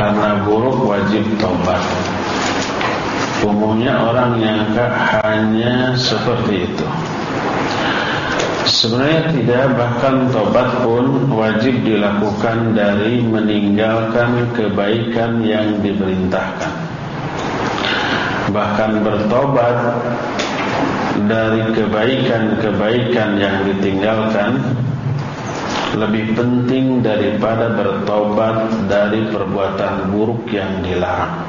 karena buruk wajib tobat. Umumnya orang yang hanya seperti itu. Sebenarnya tidak bahkan tobat pun wajib dilakukan dari meninggalkan kebaikan yang diperintahkan. Bahkan bertobat dari kebaikan-kebaikan yang ditinggalkan lebih penting daripada bertobat dari perbuatan buruk yang dilarang.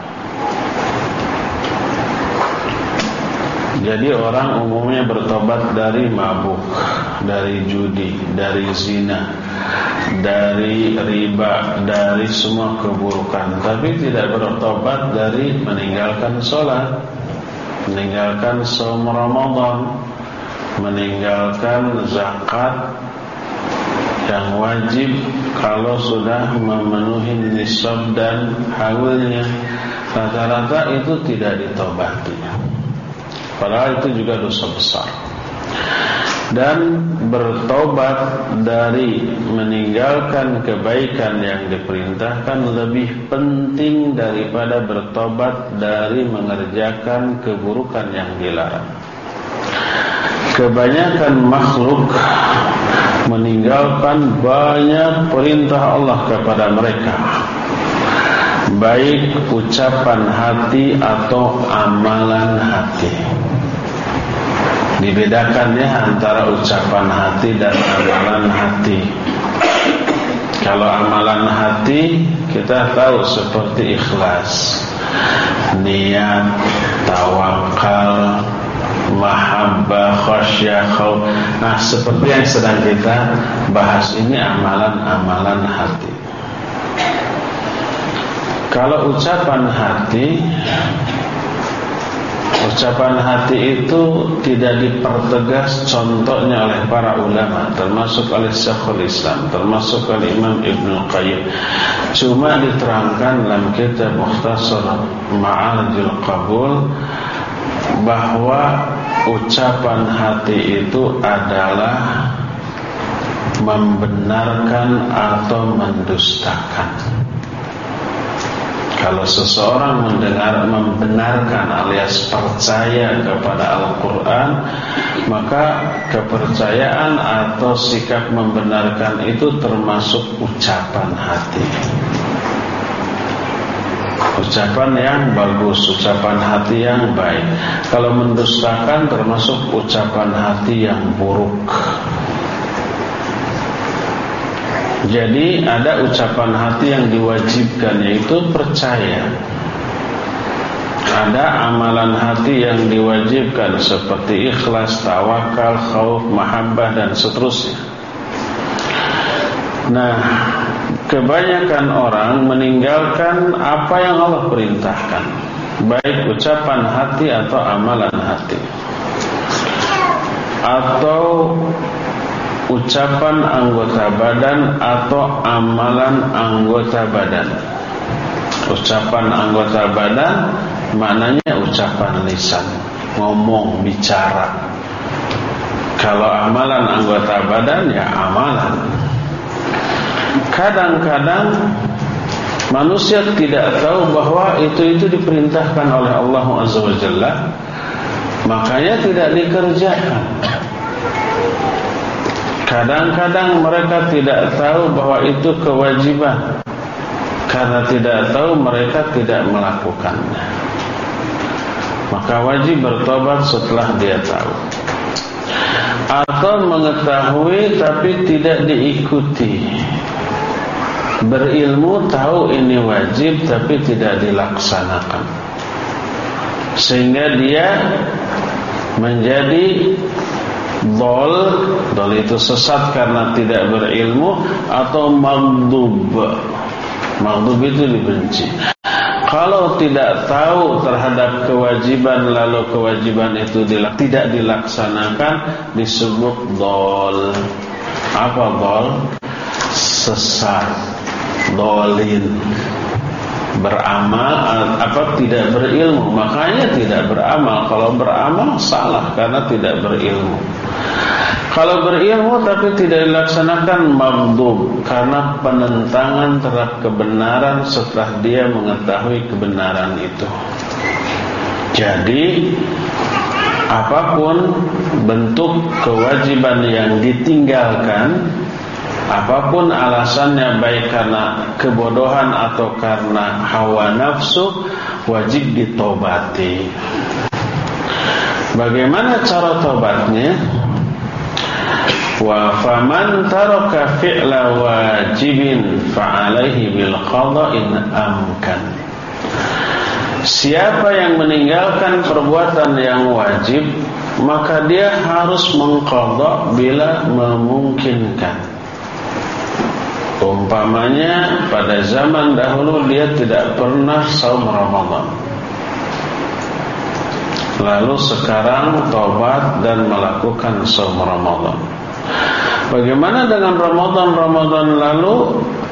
Jadi orang umumnya bertobat dari mabuk, dari judi, dari zina, dari riba, dari semua keburukan. Tapi tidak bertobat dari meninggalkan sholat, meninggalkan som Ramadan, meninggalkan zakat yang wajib kalau sudah memenuhi nisab dan haulnya. Rata-rata itu tidak ditobati. Padahal itu juga dosa besar Dan bertobat dari meninggalkan kebaikan yang diperintahkan Lebih penting daripada bertobat dari mengerjakan keburukan yang dilarang Kebanyakan makhluk meninggalkan banyak perintah Allah kepada mereka Baik ucapan hati atau amalan hati Dibedakannya antara ucapan hati dan amalan hati. Kalau amalan hati kita tahu seperti ikhlas, niat, tawakal, mahabbah, khasyah. Nah, seperti yang sedang kita bahas ini amalan-amalan hati. Kalau ucapan hati Ucapan hati itu tidak dipertegas contohnya oleh para ulama termasuk oleh Syekhul Islam termasuk oleh Imam Ibn Qayyim cuma diterangkan dalam kitab Mukhtasar Ma'arjul Qabul bahwa ucapan hati itu adalah membenarkan atau mendustakan. Kalau seseorang mendengar membenarkan alias percaya kepada Al-Quran Maka kepercayaan atau sikap membenarkan itu termasuk ucapan hati Ucapan yang bagus, ucapan hati yang baik Kalau mendustakan termasuk ucapan hati yang buruk jadi ada ucapan hati yang diwajibkan yaitu percaya. Ada amalan hati yang diwajibkan seperti ikhlas, tawakal, khauf, mahabbah dan seterusnya. Nah, kebanyakan orang meninggalkan apa yang Allah perintahkan, baik ucapan hati atau amalan hati. Atau ucapan anggota badan atau amalan anggota badan. Ucapan anggota badan maknanya ucapan lisan, ngomong, bicara. Kalau amalan anggota badan ya amalan. Kadang-kadang manusia tidak tahu bahwa itu itu diperintahkan oleh Allah Azza wa Jalla, makanya tidak dikerjakan. Kadang-kadang mereka tidak tahu bahwa itu kewajiban Karena tidak tahu mereka tidak melakukannya. Maka wajib bertobat setelah dia tahu. Atau mengetahui tapi tidak diikuti Berilmu tahu ini wajib tapi tidak dilaksanakan. Sehingga dia menjadi Dol Dol itu sesat karena tidak berilmu Atau magdub Magdub itu dibenci. Kalau tidak tahu terhadap kewajiban Lalu kewajiban itu tidak dilaksanakan Disebut dol. Apa dol? Sesat Dolin. Beramal apa tidak berilmu. Makanya tidak beramal. Kalau beramal salah. Karena tidak berilmu. Kalau berilmu tapi tidak dilaksanakan maghdub karena penentangan terhadap kebenaran setelah dia mengetahui kebenaran itu. Jadi apa pun bentuk kewajiban yang ditinggalkan apa pun alasannya baik karena kebodohan atau karena hawa nafsu wajib ditobati bagaimana cara tobatnya wa faman taraka fi'la wajibin fa'alaihi bil qada'in amkan. Siapa yang meninggalkan perbuatan yang wajib Maka dia harus mengkodok bila memungkinkan Umpamanya pada zaman dahulu dia tidak pernah saum Ramadan. Lalu sekarang tobat dan melakukan saum Ramadan. Bagaimana dengan Ramadan-Ramadan lalu?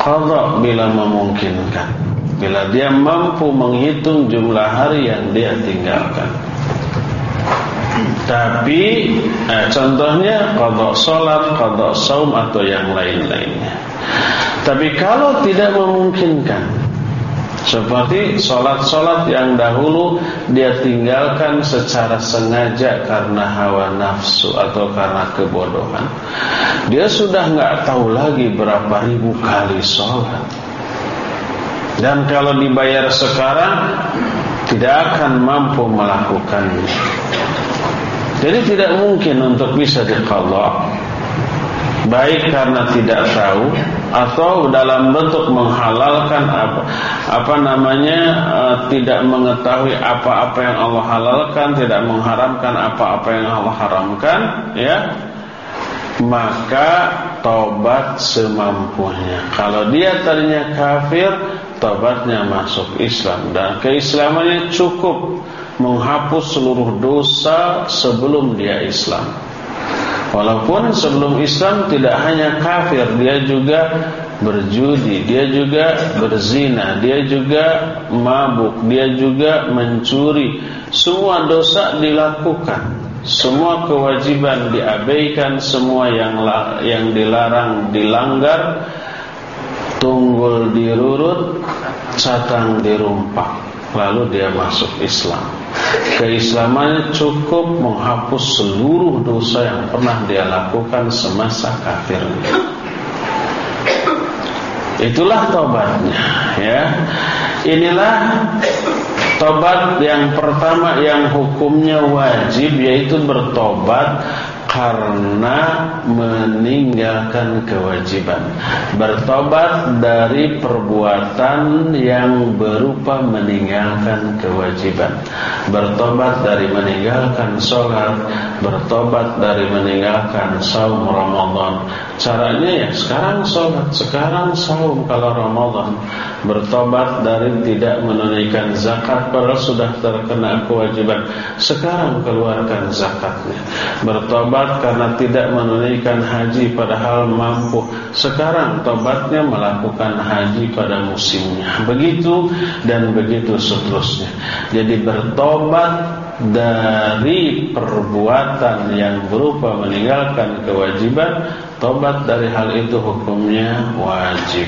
Kodok bila memungkinkan. Bila dia mampu menghitung jumlah hari yang dia tinggalkan Tapi eh, contohnya Qadok sholat, qadok saum atau yang lain-lainnya. Tapi kalau tidak memungkinkan Seperti sholat-sholat yang dahulu Dia tinggalkan secara sengaja Karena hawa nafsu Atau karena kebodohan Dia sudah nggak tahu lagi Berapa ribu kali sholat. Dan kalau dibayar sekarang Tidak akan mampu melakukannya Jadi tidak mungkin untuk bisa diqadha. Baik karena tidak tahu Atau dalam bentuk menghalalkan apa, apa namanya uh, Tidak mengetahui apa-apa yang Allah halalkan Tidak mengharamkan apa-apa yang Allah haramkan Ya maka tobat semampunya. Kalau dia tadinya kafir, tobatnya masuk Islam. Dan keislamannya cukup menghapus seluruh dosa sebelum dia Islam. Walaupun sebelum Islam tidak hanya kafir, dia juga berjudi, dia juga berzina, dia juga mabuk, dia juga mencuri. Semua dosa dilakukan. Semua kewajiban diabaikan, semua yang yang dilarang dilanggar, tunggul dirurut, catang dirumpak, lalu dia masuk Islam. Keislamannya cukup menghapus seluruh dosa yang pernah dia lakukan semasa kafirnya. Itulah tobatnya, ya. Inilah Tobat yang pertama yang hukumnya wajib yaitu bertobat karena meninggalkan kewajiban. Bertobat dari perbuatan yang berupa meninggalkan kewajiban. Bertobat dari meninggalkan sholat bertobat dari meninggalkan saum Ramadan. Caranya ya sekarang sholat sekarang saum kalau Ramadan. Bertobat dari tidak menunaikan zakat padahal sudah terkena kewajiban. Sekarang keluarkan zakatnya. Bertobat tobat karena tidak menunaikan haji padahal mampu. Sekarang tobatnya melakukan haji pada musimnya. Begitu dan begitu seterusnya. Jadi bertobat dari perbuatan yang berupa meninggalkan kewajiban, tobat dari hal itu hukumnya wajib.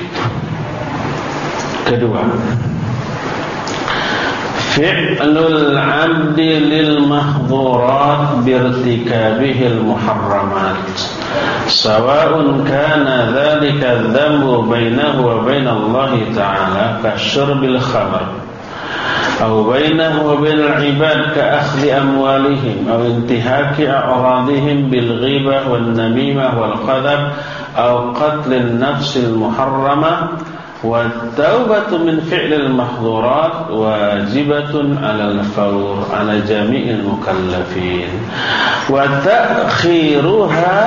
Kedua, فعل العبد للمحظورات بارتكابه المحرمات سواء كان ذلك الذنب بينه وبين الله تعالى كشرب الخمر أو بينه وبين العباد كأخذ أموالهم أو انتهاك أعراضهم بالغيبة والنميمة والقذب أو قتل النفس المحرمة والتوبة من فعل المحظورات واجبة على الفور على جميع المكلفين وتأخيرها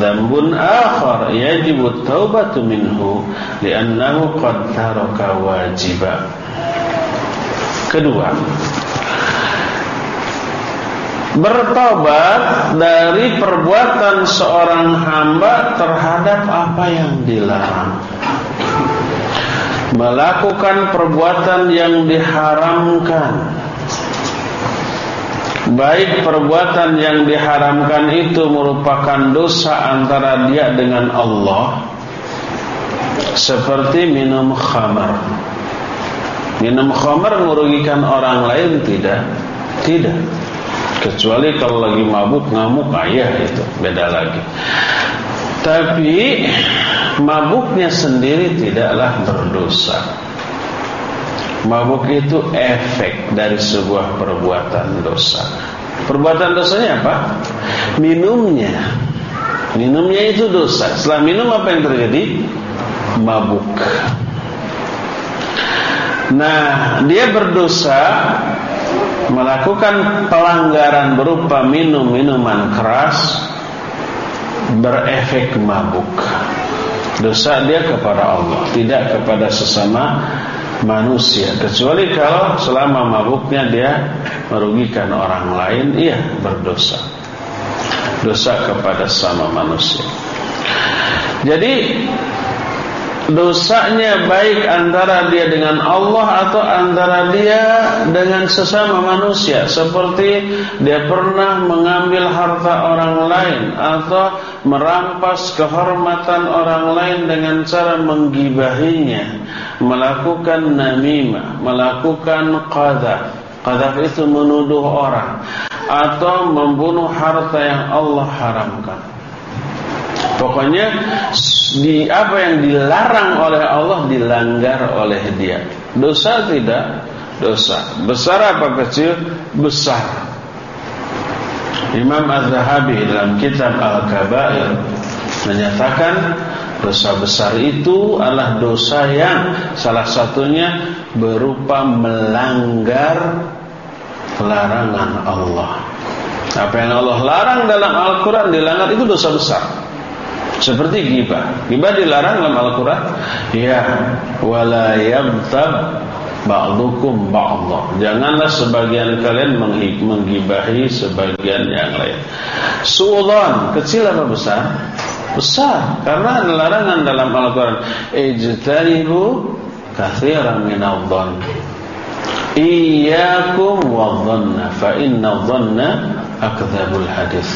ذنب آخر يجب التوبة منه لأنه قد ترك واجبا kedua bertobat dari perbuatan seorang hamba terhadap apa yang dilarang melakukan perbuatan yang diharamkan. Baik perbuatan yang diharamkan itu merupakan dosa antara dia dengan Allah seperti minum khamar. Minum khamar merugikan orang lain? Tidak. Tidak. Kecuali kalau lagi mabuk ngamuk ayah itu. Beda lagi tapi mabuknya sendiri tidaklah berdosa Mabuk itu efek dari sebuah perbuatan dosa. Perbuatan dosanya apa? Minumnya. Minumnya itu dosa. Setelah minum apa yang terjadi? Mabuk. Nah, dia berdosa melakukan pelanggaran berupa minum minuman keras berefek mabuk. Dosa dia kepada Allah, tidak kepada sesama manusia. Kecuali kalau selama mabuknya dia merugikan orang lain iya berdosa. Dosa kepada sama manusia. Jadi dosanya baik antara dia dengan Allah atau antara dia dengan sesama manusia. Seperti dia pernah mengambil harta orang lain atau merampas kehormatan orang lain dengan cara menggibahinya. Melakukan namimah melakukan qadzaf qadzaf itu menuduh orang atau membunuh harta yang Allah haramkan Pokoknya di apa yang dilarang oleh Allah dilanggar oleh dia. Dosa tidak? Dosa. Besar apa kecil? Besar. Imam Az-Zahabi dalam kitab Al-Kabair menyatakan dosa besar itu adalah dosa yang salah satunya berupa melanggar larangan Allah. Apa yang Allah larang dalam Al-Quran dilanggar itu dosa besar. Seperti ghibah. Ghibah dilarang dalam Al-Qur'an. Ya, wala yabtab ba'dukum ba'dha. Janganlah sebagian kalian menggibahi sebagian yang lain. Suudzon, kecil apa besar? Besar, karena larangan dalam Al-Qur'an. Ijtanibu katsiran minadh-dhann. Iyyakum wadh-dhanna fa inna dhanna akdzabul hadis.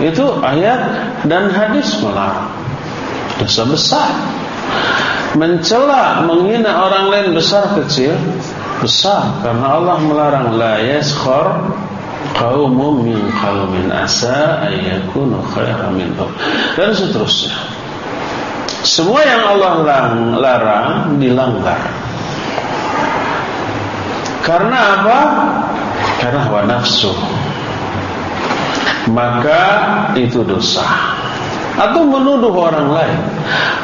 Itu ayat dan hadis melarang. Dosa besar. Mencela, menghina orang lain besar kecil besar karena Allah melarang la yaskhar qaumun min qaumin asa ayyakunu khairan minhum dan seterusnya. Semua yang Allah larang dilanggar. Karena apa? Karena hawa nafsu. Maka itu dosa. Atau menuduh orang lain.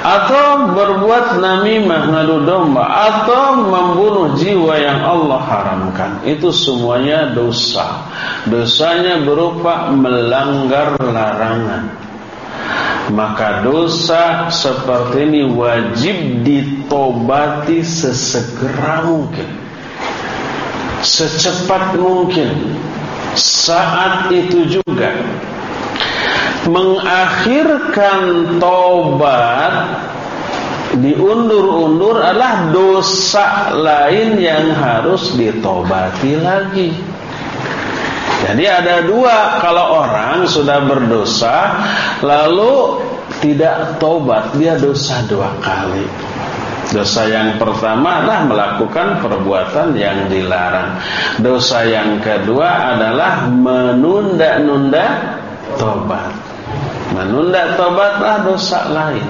Atau berbuat namimah ngadu domba. Atau membunuh jiwa yang Allah haramkan. Itu semuanya dosa. Dosanya berupa melanggar larangan. Maka dosa seperti ini wajib ditobati sesegera mungkin secepat mungkin saat itu juga mengakhirkan tobat diundur-undur adalah dosa lain yang harus ditobati lagi. Jadi ada dua kalau orang sudah berdosa lalu tidak tobat dia dosa dua kali. Dosa yang pertama adalah melakukan perbuatan yang dilarang. Dosa yang kedua adalah menunda-nunda tobat. Menunda tobatlah dosa lain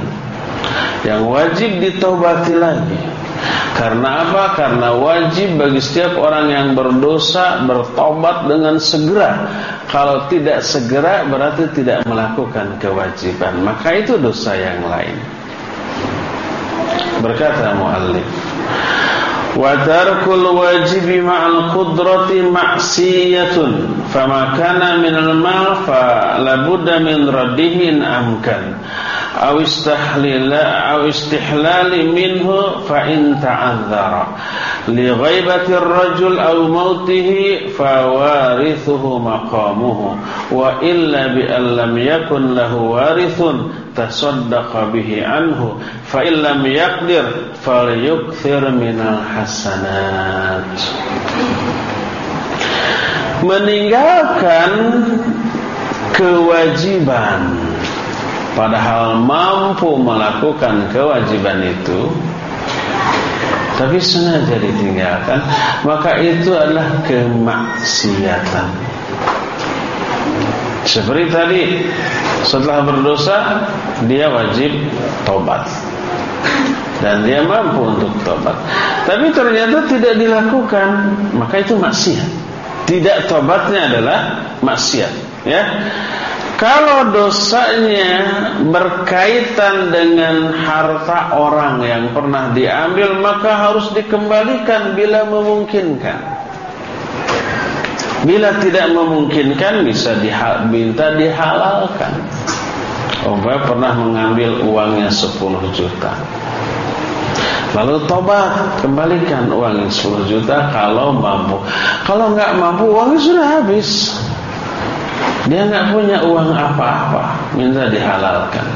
yang wajib ditobati lagi. Karena apa? Karena wajib bagi setiap orang yang berdosa bertobat dengan segera. Kalau tidak segera berarti tidak melakukan kewajiban. Maka itu dosa yang lain. Berkata muallif Wa tarkul wajibi ma'al qudrati ma'siyatun Fama kana minal mal fa labudda min raddihin amkan Aw istahlila aw istihlali minhu fa in ta'adzara li ghaibati ar-rajul aw mautihi fa warithuhu maqamuhu wa illa bi an lam yakun lahu warithun tasaddaqa bihi anhu fa in lam yaqdir falyukthir minal hasanat. Meninggalkan kewajiban. Padahal mampu melakukan kewajiban itu tapi sengaja ditinggalkan maka itu adalah kemaksiatan seperti tadi setelah berdosa dia wajib tobat dan dia mampu untuk tobat tapi ternyata tidak dilakukan maka itu maksiat. Tidak tobatnya adalah maksiat ya. Kalau dosanya berkaitan dengan harta orang yang pernah diambil maka harus dikembalikan bila memungkinkan. Bila tidak memungkinkan bisa diminta dihalalkan. Umpamanya pernah mengambil uangnya 10 juta. Lalu tobat, kembalikan uangnya 10 juta kalau mampu. Kalau nggak mampu uangnya sudah habis. Dia nggak punya uang apa-apa, minta dihalalkan,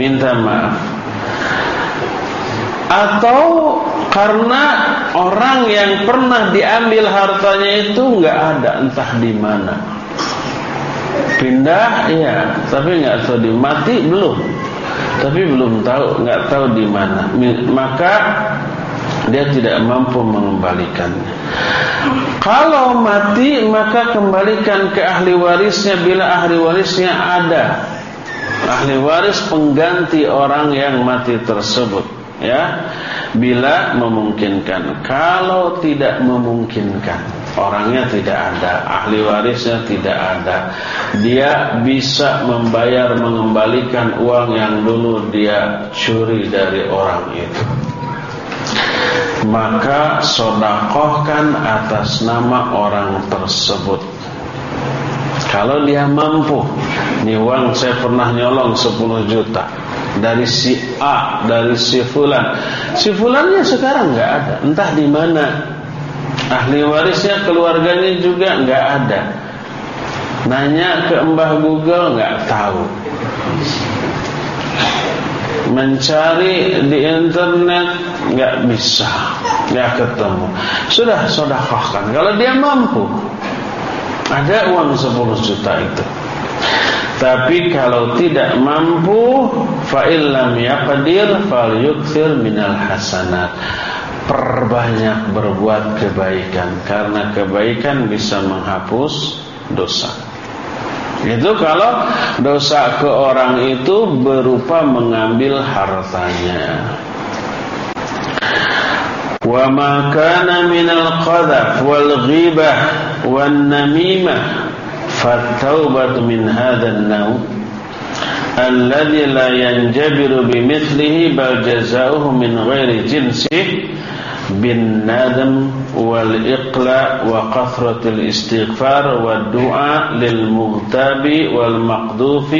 minta maaf. Atau karena orang yang pernah diambil hartanya itu nggak ada, entah di mana. Pindah, iya, tapi nggak tahu di mati belum, tapi belum tahu, nggak tahu di mana. Maka dia tidak mampu mengembalikannya. Kalau mati maka kembalikan ke ahli warisnya bila ahli warisnya ada. Ahli waris pengganti orang yang mati tersebut, ya. Bila memungkinkan. Kalau tidak memungkinkan, orangnya tidak ada, ahli warisnya tidak ada. Dia bisa membayar mengembalikan uang yang dulu dia curi dari orang itu maka sodakohkan atas nama orang tersebut. Kalau dia mampu, nih uang saya pernah nyolong 10 juta dari si A, dari si Fulan. Si Fulannya sekarang nggak ada, entah di mana. Ahli warisnya keluarganya juga nggak ada. Nanya ke Mbah Google nggak tahu mencari di internet nggak bisa, nggak ketemu. Sudah sodakohkan. Kalau dia mampu, ada uang 10 juta itu. Tapi kalau tidak mampu, fa'illam yaqdir falyukthir minal hasanat. Perbanyak berbuat kebaikan karena kebaikan bisa menghapus dosa. Itu kalau dosa ke orang itu berupa mengambil hartanya. Wa ma kana minal qadhaf wal ghibah wan namimah فالتوبة من هذا النوع الذي لا ينجبر بمثله بل جزاؤه من غير جنسه بالندم والإقلاع وكثرة الاستغفار والدعاء للمغتاب والمقذوف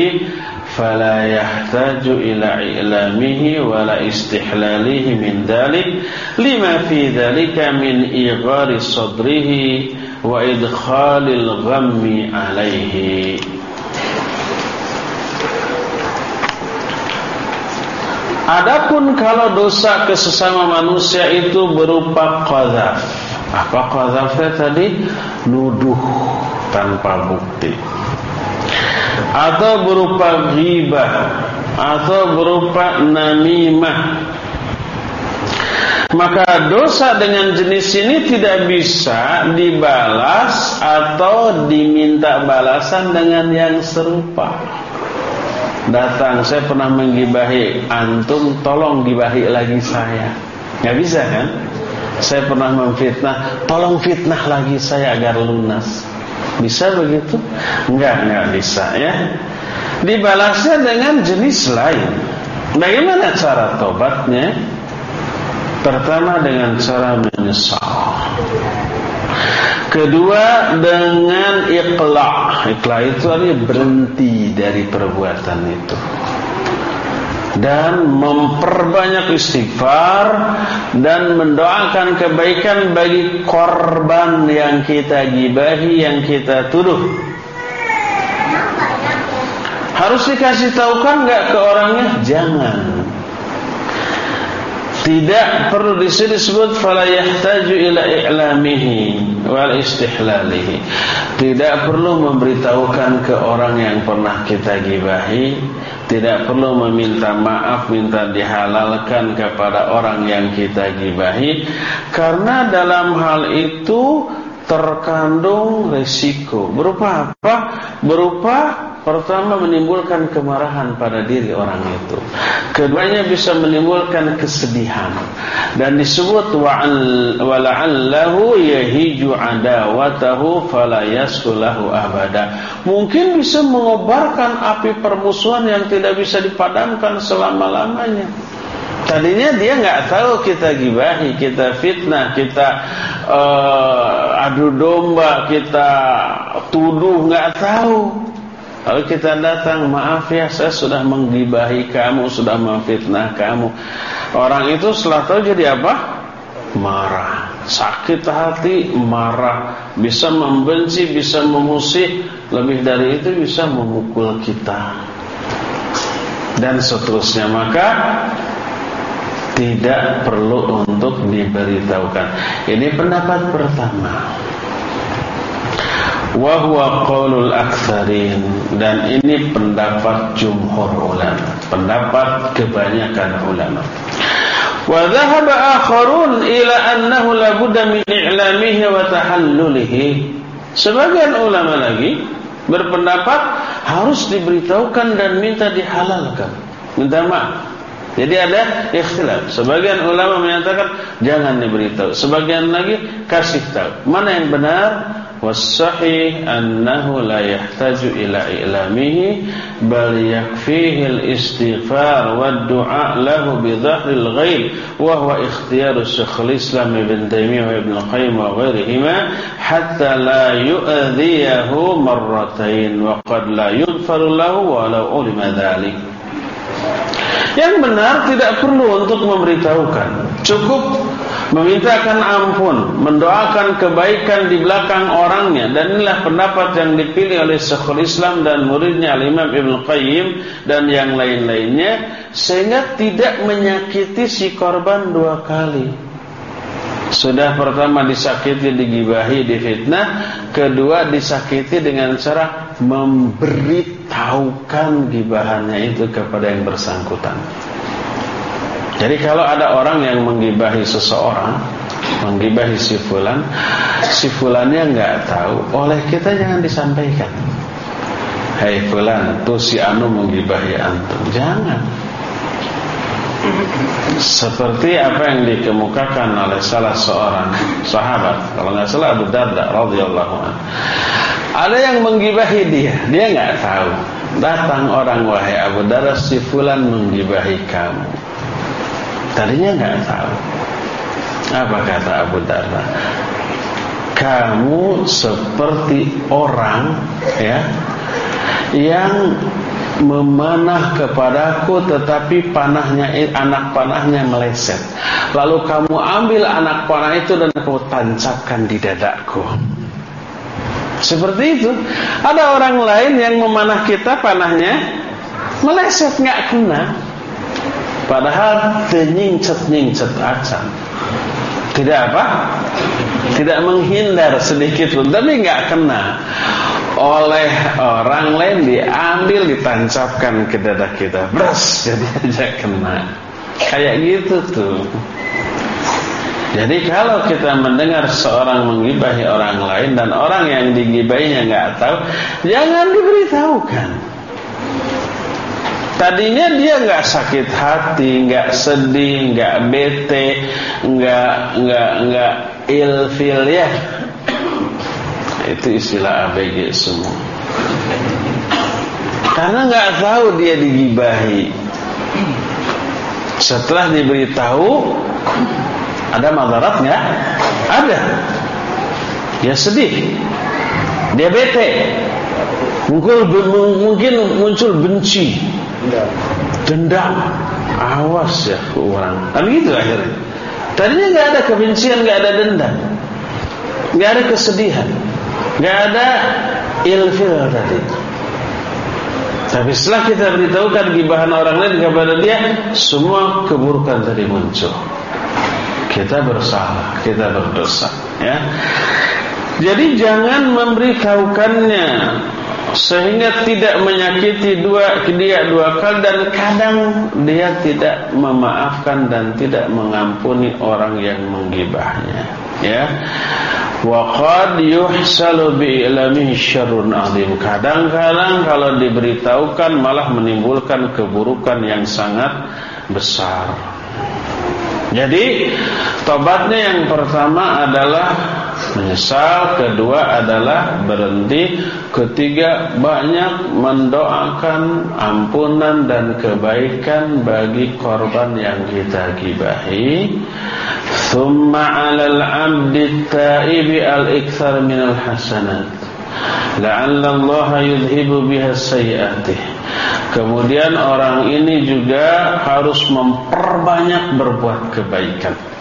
فلا يحتاج إلى إعلامه ولا استحلاله من ذلك. لما في ذلك من إيغار صدره wa idkhalil ghammi alaihi Adapun kalau dosa kesesama manusia itu berupa qadzaf. Apa qadzafnya tadi? Nuduh tanpa bukti. Atau berupa ghibah atau berupa namimah maka dosa dengan jenis ini tidak bisa dibalas atau diminta balasan dengan yang serupa. Datang saya pernah menggibahi. Antum tolong gibahi lagi saya. Nggak bisa kan? Saya pernah memfitnah. Tolong fitnah lagi saya agar lunas. Bisa begitu? Enggak enggak bisa ya. Dibalasnya dengan jenis lain. Bagaimana cara tobatnya pertama dengan cara menyesal Kedua dengan ikhla. Ikhla itu artinya berhenti dari perbuatan itu. Dan memperbanyak istighfar dan mendoakan kebaikan bagi korban yang kita gibahi, yang kita tuduh. Harus dikasih tahu kan nggak ke orangnya? Jangan. Tidak perlu disebut fala yahtaju ila i'lamihi wal istihlalihi. Tidak perlu memberitahukan ke orang yang pernah kita gibahi, tidak perlu meminta maaf, minta dihalalkan kepada orang yang kita gibahi karena dalam hal itu terkandung resiko. Berupa apa? Berupa Pertama menimbulkan kemarahan pada diri orang itu. Keduanya bisa menimbulkan kesedihan dan disebut wala'allahu yahiju adawatahu fala abada. Mungkin bisa mengobarkan api permusuhan yang tidak bisa dipadamkan selama-lamanya. Tadinya dia nggak tahu kita gibahi, kita fitnah, kita uh, adu domba, kita tuduh nggak tahu. Kalau kita datang, maaf ya saya sudah menggibahi kamu, sudah memfitnah kamu. Orang itu setelah tahu jadi apa? Marah, sakit hati, marah, bisa membenci, bisa memusik, lebih dari itu bisa memukul kita. Dan seterusnya, maka tidak perlu untuk diberitahukan. Ini pendapat pertama. Wa huwa qaulul aktsarin. Dan ini pendapat jumhur ulama. Pendapat kebanyakan ulama. Wa dhahaba akharun ila annahu la budda min i'lamihi wa tahallulihi. Sebagian ulama lagi berpendapat harus diberitahukan dan minta dihalalkan. Minta maaf jadi ada ikhtilaf. Sebagian ulama menyatakan jangan diberitahu. Sebagian lagi kasih tahu. Mana yang benar? Wasahih annahu la yahtaju ila ilamihi bal yakfihi al-istighfar wa du'a lahu bi dhahril ghaib wa huwa ikhtiyar Syekh Islam Ibn Taimiyah wa Ibn Qayyim wa ghairihima hatta la yu'adhiyahu marratayn wa qad la yughfaru lahu wa la ulima dhalik yang benar tidak perlu untuk memberitahukan Cukup memintakan ampun, mendoakan kebaikan di belakang orangnya dan inilah pendapat yang dipilih oleh Syekhul Islam dan muridnya Al-Imam Ibn Qayyim dan yang lain-lainnya sehingga tidak menyakiti si korban dua kali. Sudah pertama disakiti, digibahi, difitnah, kedua disakiti dengan cara memberitahukan gibahannya itu kepada yang bersangkutan. Jadi kalau ada orang yang menggibahi seseorang, menggibahi si fulan, si fulannya nggak tahu, oleh kita jangan disampaikan. Hei fulan, tuh si anu menggibahi antum. Jangan. Seperti apa yang dikemukakan oleh salah seorang sahabat, kalau nggak salah Abu Darda radhiyallahu. Ada yang menggibahi dia, dia nggak tahu. Datang orang wahai Abu Darda, si fulan menggibahi kamu. Tadinya nggak tahu. Apa kata Abu Darda? Kamu seperti orang ya yang memanah kepadaku tetapi panahnya anak panahnya meleset. Lalu kamu ambil anak panah itu dan kamu tancapkan di dadaku. Seperti itu. Ada orang lain yang memanah kita panahnya meleset nggak kena. Padahal tenyingcet-nyingcet acan. Tidak apa? Tidak menghindar sedikit pun, tapi nggak kena. Oleh orang lain diambil ditancapkan ke dada kita. Bras, jadi aja kena. Kayak gitu tuh. Jadi kalau kita mendengar seorang menggibahi orang lain dan orang yang digibahinya nggak tahu, jangan diberitahukan. Tadinya dia nggak sakit hati, nggak sedih, nggak bete, nggak nggak nggak ilfil ya. Itu istilah ABG semua. Karena nggak tahu dia digibahi. Setelah diberitahu, ada madarat nggak? Ada. Ya sedih. Dia bete. Mungkin muncul benci dendam. Awas ya orang. Kan gitu akhirnya. Tadinya nggak ada kebencian nggak ada dendam. Nggak ada kesedihan. Nggak ada ilfil tadi. Tapi setelah kita beritahukan gibahan orang lain kepada dia semua keburukan tadi muncul. Kita bersalah kita berdosa ya. Jadi jangan memberitahukannya sehingga tidak menyakiti dua dia dua kali dan kadang dia tidak memaafkan dan tidak mengampuni orang yang menggibahnya. Ya. Wa qad yuhsalu bi ilamihi syarrun kadang-kadang kalau diberitahukan malah menimbulkan keburukan yang sangat besar. Jadi tobatnya yang pertama adalah menyesal, kedua adalah berhenti, ketiga banyak mendoakan ampunan dan kebaikan bagi korban yang kita gibahi. Thumma 'alal 'abdi taibi al-iktsar minal hasanat. La'alla Allah yudhibu biha sayyi'atih. Kemudian orang ini juga harus memperbanyak berbuat kebaikan.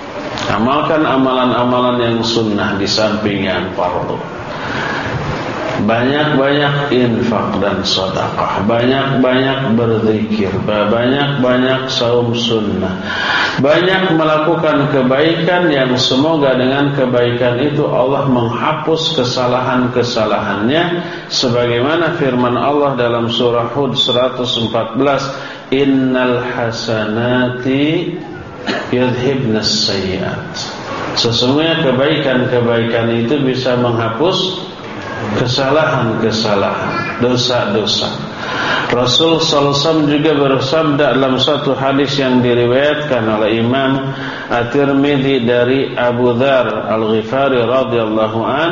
Amalkan amalan-amalan yang sunnah di samping yang fardu. Banyak-banyak infak dan sedekah, banyak-banyak berzikir, banyak-banyak saum sunnah. Banyak melakukan kebaikan yang semoga dengan kebaikan itu Allah menghapus kesalahan-kesalahannya sebagaimana firman Allah dalam surah Hud 114, "Innal hasanati yudhibnas sayyiat." Sesungguhnya kebaikan-kebaikan itu bisa menghapus kesalahan-kesalahan, dosa-dosa. Rasul sallallahu juga bersabda dalam satu hadis yang diriwayatkan oleh Imam At-Tirmidzi dari Abu Dzar Al-Ghifari radhiyallahu an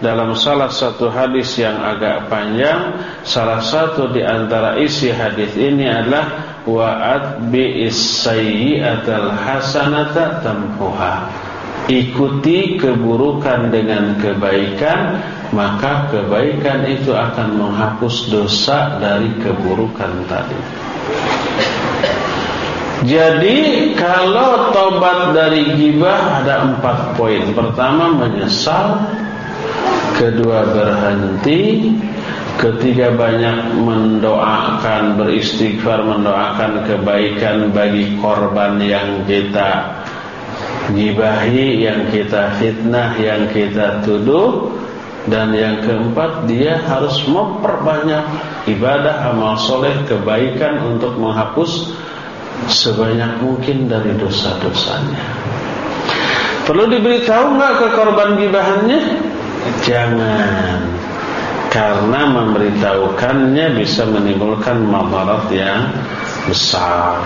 dalam salah satu hadis yang agak panjang salah satu di antara isi hadis ini adalah wa'at bi sayyi'atal hasanata tamhuha ikuti keburukan dengan kebaikan maka kebaikan itu akan menghapus dosa dari keburukan tadi. Jadi kalau tobat dari gibah ada empat poin. Pertama menyesal, kedua berhenti, ketiga banyak mendoakan beristighfar mendoakan kebaikan bagi korban yang kita gibahi, yang kita fitnah, yang kita tuduh. Dan yang keempat dia harus memperbanyak ibadah amal soleh kebaikan untuk menghapus sebanyak mungkin dari dosa-dosanya. Perlu diberitahu nggak ke korban gibahannya? Jangan. Karena memberitahukannya bisa menimbulkan madarat yang besar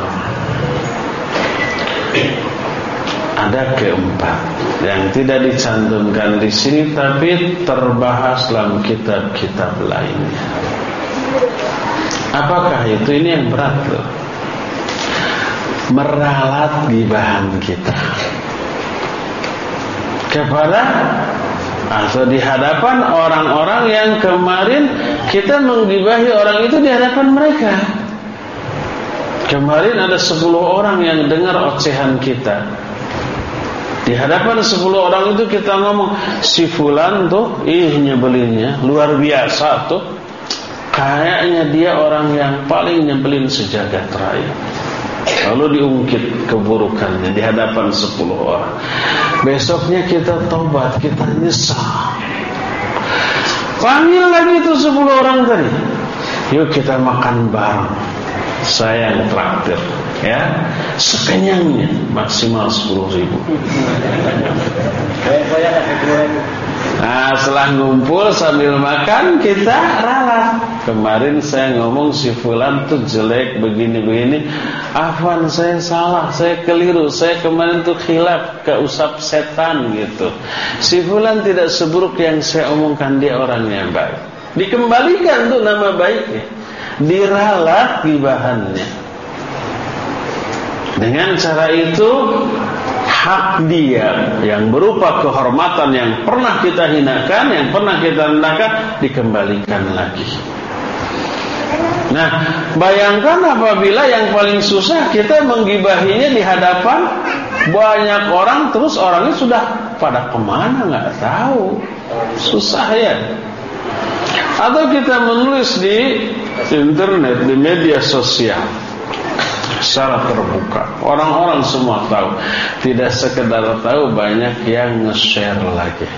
ada keempat yang tidak dicantumkan di sini tapi terbahas dalam kitab-kitab lainnya. Apakah itu ini yang berat loh? Meralat gibahan kita kepada atau di hadapan orang-orang yang kemarin kita menggibahi orang itu di hadapan mereka. Kemarin ada 10 orang yang dengar ocehan kita. Di hadapan 10 orang itu kita ngomong si fulan tuh ih nyebelinnya luar biasa tuh. Kayaknya dia orang yang paling nyebelin sejagat raya. Lalu diungkit keburukannya di hadapan 10 orang. Besoknya kita tobat, kita nyesal. Panggil lagi tuh 10 orang tadi. Yuk kita makan bareng. Saya yang traktir ya sekenyangnya maksimal sepuluh ribu. Nah setelah ngumpul sambil makan kita ralat. Kemarin saya ngomong si Fulan tuh jelek begini-begini. Afwan saya salah, saya keliru. Saya kemarin tuh khilaf ke usap setan gitu. Si Fulan tidak seburuk yang saya omongkan dia orang yang baik. Dikembalikan tuh nama baiknya. Diralat gibahannya. Dengan cara itu hak dia yang berupa kehormatan yang pernah kita hinakan, yang pernah kita rendahkan dikembalikan lagi. Nah, bayangkan apabila yang paling susah kita menggibahinya di hadapan banyak orang, terus orangnya sudah pada ke mana nggak tahu, susah ya. Atau kita menulis di internet, di media sosial secara terbuka. Orang-orang semua tahu. Tidak sekedar tahu, banyak yang nge-share lagi.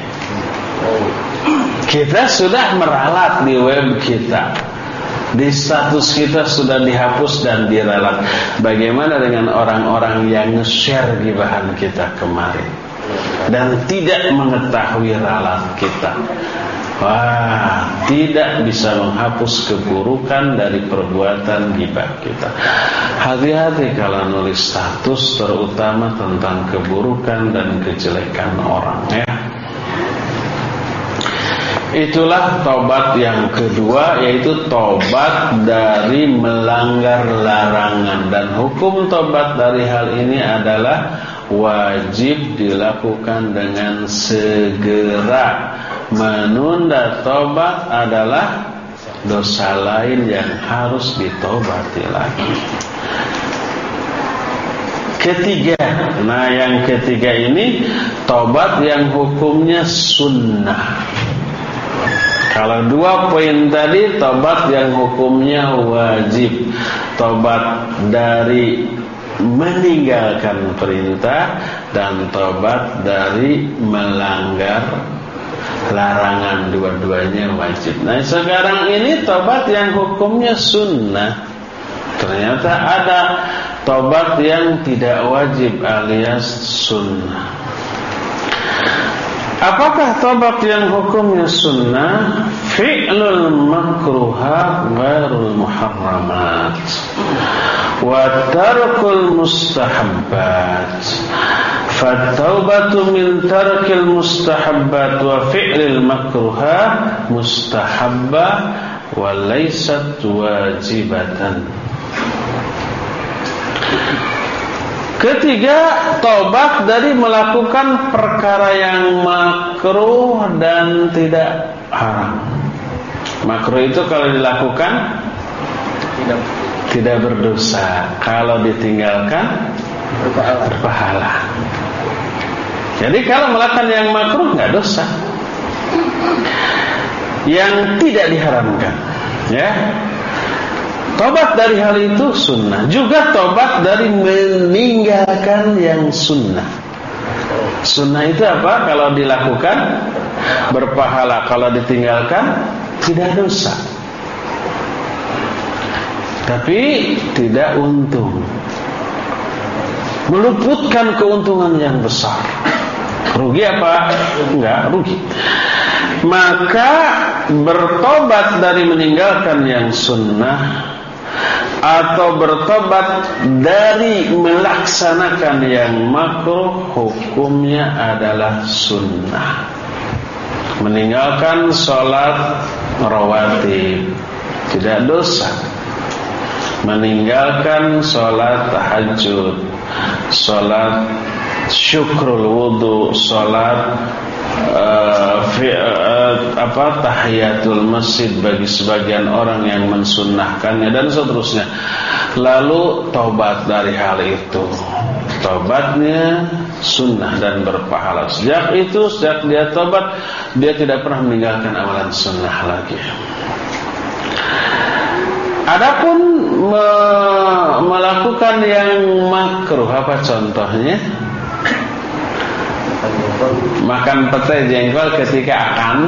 Kita sudah meralat di web kita. Di status kita sudah dihapus dan diralat. Bagaimana dengan orang-orang yang nge-share gibahan kita kemarin dan tidak mengetahui ralat kita? Wah, tidak bisa menghapus keburukan dari perbuatan gibah kita. Hati-hati kalau nulis status terutama tentang keburukan dan kejelekan orang ya. Itulah tobat yang kedua yaitu tobat dari melanggar larangan dan hukum tobat dari hal ini adalah wajib dilakukan dengan segera. Menunda tobat adalah dosa lain yang harus ditobati lagi. Ketiga, nah yang ketiga ini tobat yang hukumnya sunnah. Kalau dua poin tadi tobat yang hukumnya wajib, tobat dari meninggalkan perintah dan tobat dari melanggar larangan dua-duanya wajib. Nah sekarang ini tobat yang hukumnya sunnah. Ternyata ada tobat yang tidak wajib alias sunnah. Apakah tobat yang hukumnya sunnah? Fi'lul makruhat ghairul muharramat Wa tarkul mustahabbat Fattaubatu min tarkil mustahabbat Wa fi'lil makruhat mustahabbah Wa laysat wajibatan Ketiga, tobat dari melakukan perkara yang makruh dan tidak haram. Makruh itu kalau dilakukan tidak tidak berdosa. Kalau ditinggalkan berpahala. berpahala. Jadi kalau melakukan yang makruh nggak dosa. Yang tidak diharamkan, ya Tobat dari hal itu sunnah. Juga tobat dari meninggalkan yang sunnah. Sunnah itu apa? Kalau dilakukan Berpahala. Kalau ditinggalkan Tidak dosa. Tapi Tidak untung. Meluputkan keuntungan yang besar. Rugi apa? Enggak, rugi. Maka Bertobat dari meninggalkan yang sunnah atau bertobat dari melaksanakan yang makruh hukumnya adalah sunnah. Meninggalkan sholat rawatib tidak dosa. Meninggalkan sholat tahajud sholat syukrul wudhu sholat uh, fi, uh, apa tahiyatul masjid bagi sebagian orang yang mensunnahkannya dan seterusnya. Lalu tobat dari hal itu. Tobatnya sunnah dan berpahala. Sejak itu, sejak dia tobat, dia tidak pernah meninggalkan amalan sunnah lagi. Adapun me melakukan yang makruh apa contohnya? Makan petai jengkol ketika akan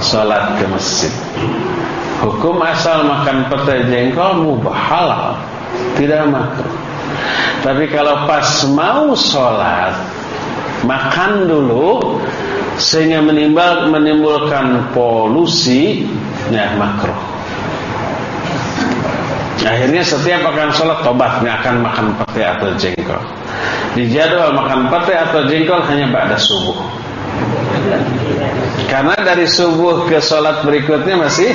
sholat ke masjid. Hukum asal makan petai jengkol mubah halal, tidak makruh. Tapi kalau pas mau sholat, makan dulu sehingga menimbul, menimbulkan polusi, ya makruh. Akhirnya setiap akan sholat tobatnya akan makan petai atau jengkol. Di jadwal makan petai atau jengkol hanya pada subuh. Karena dari subuh ke sholat berikutnya masih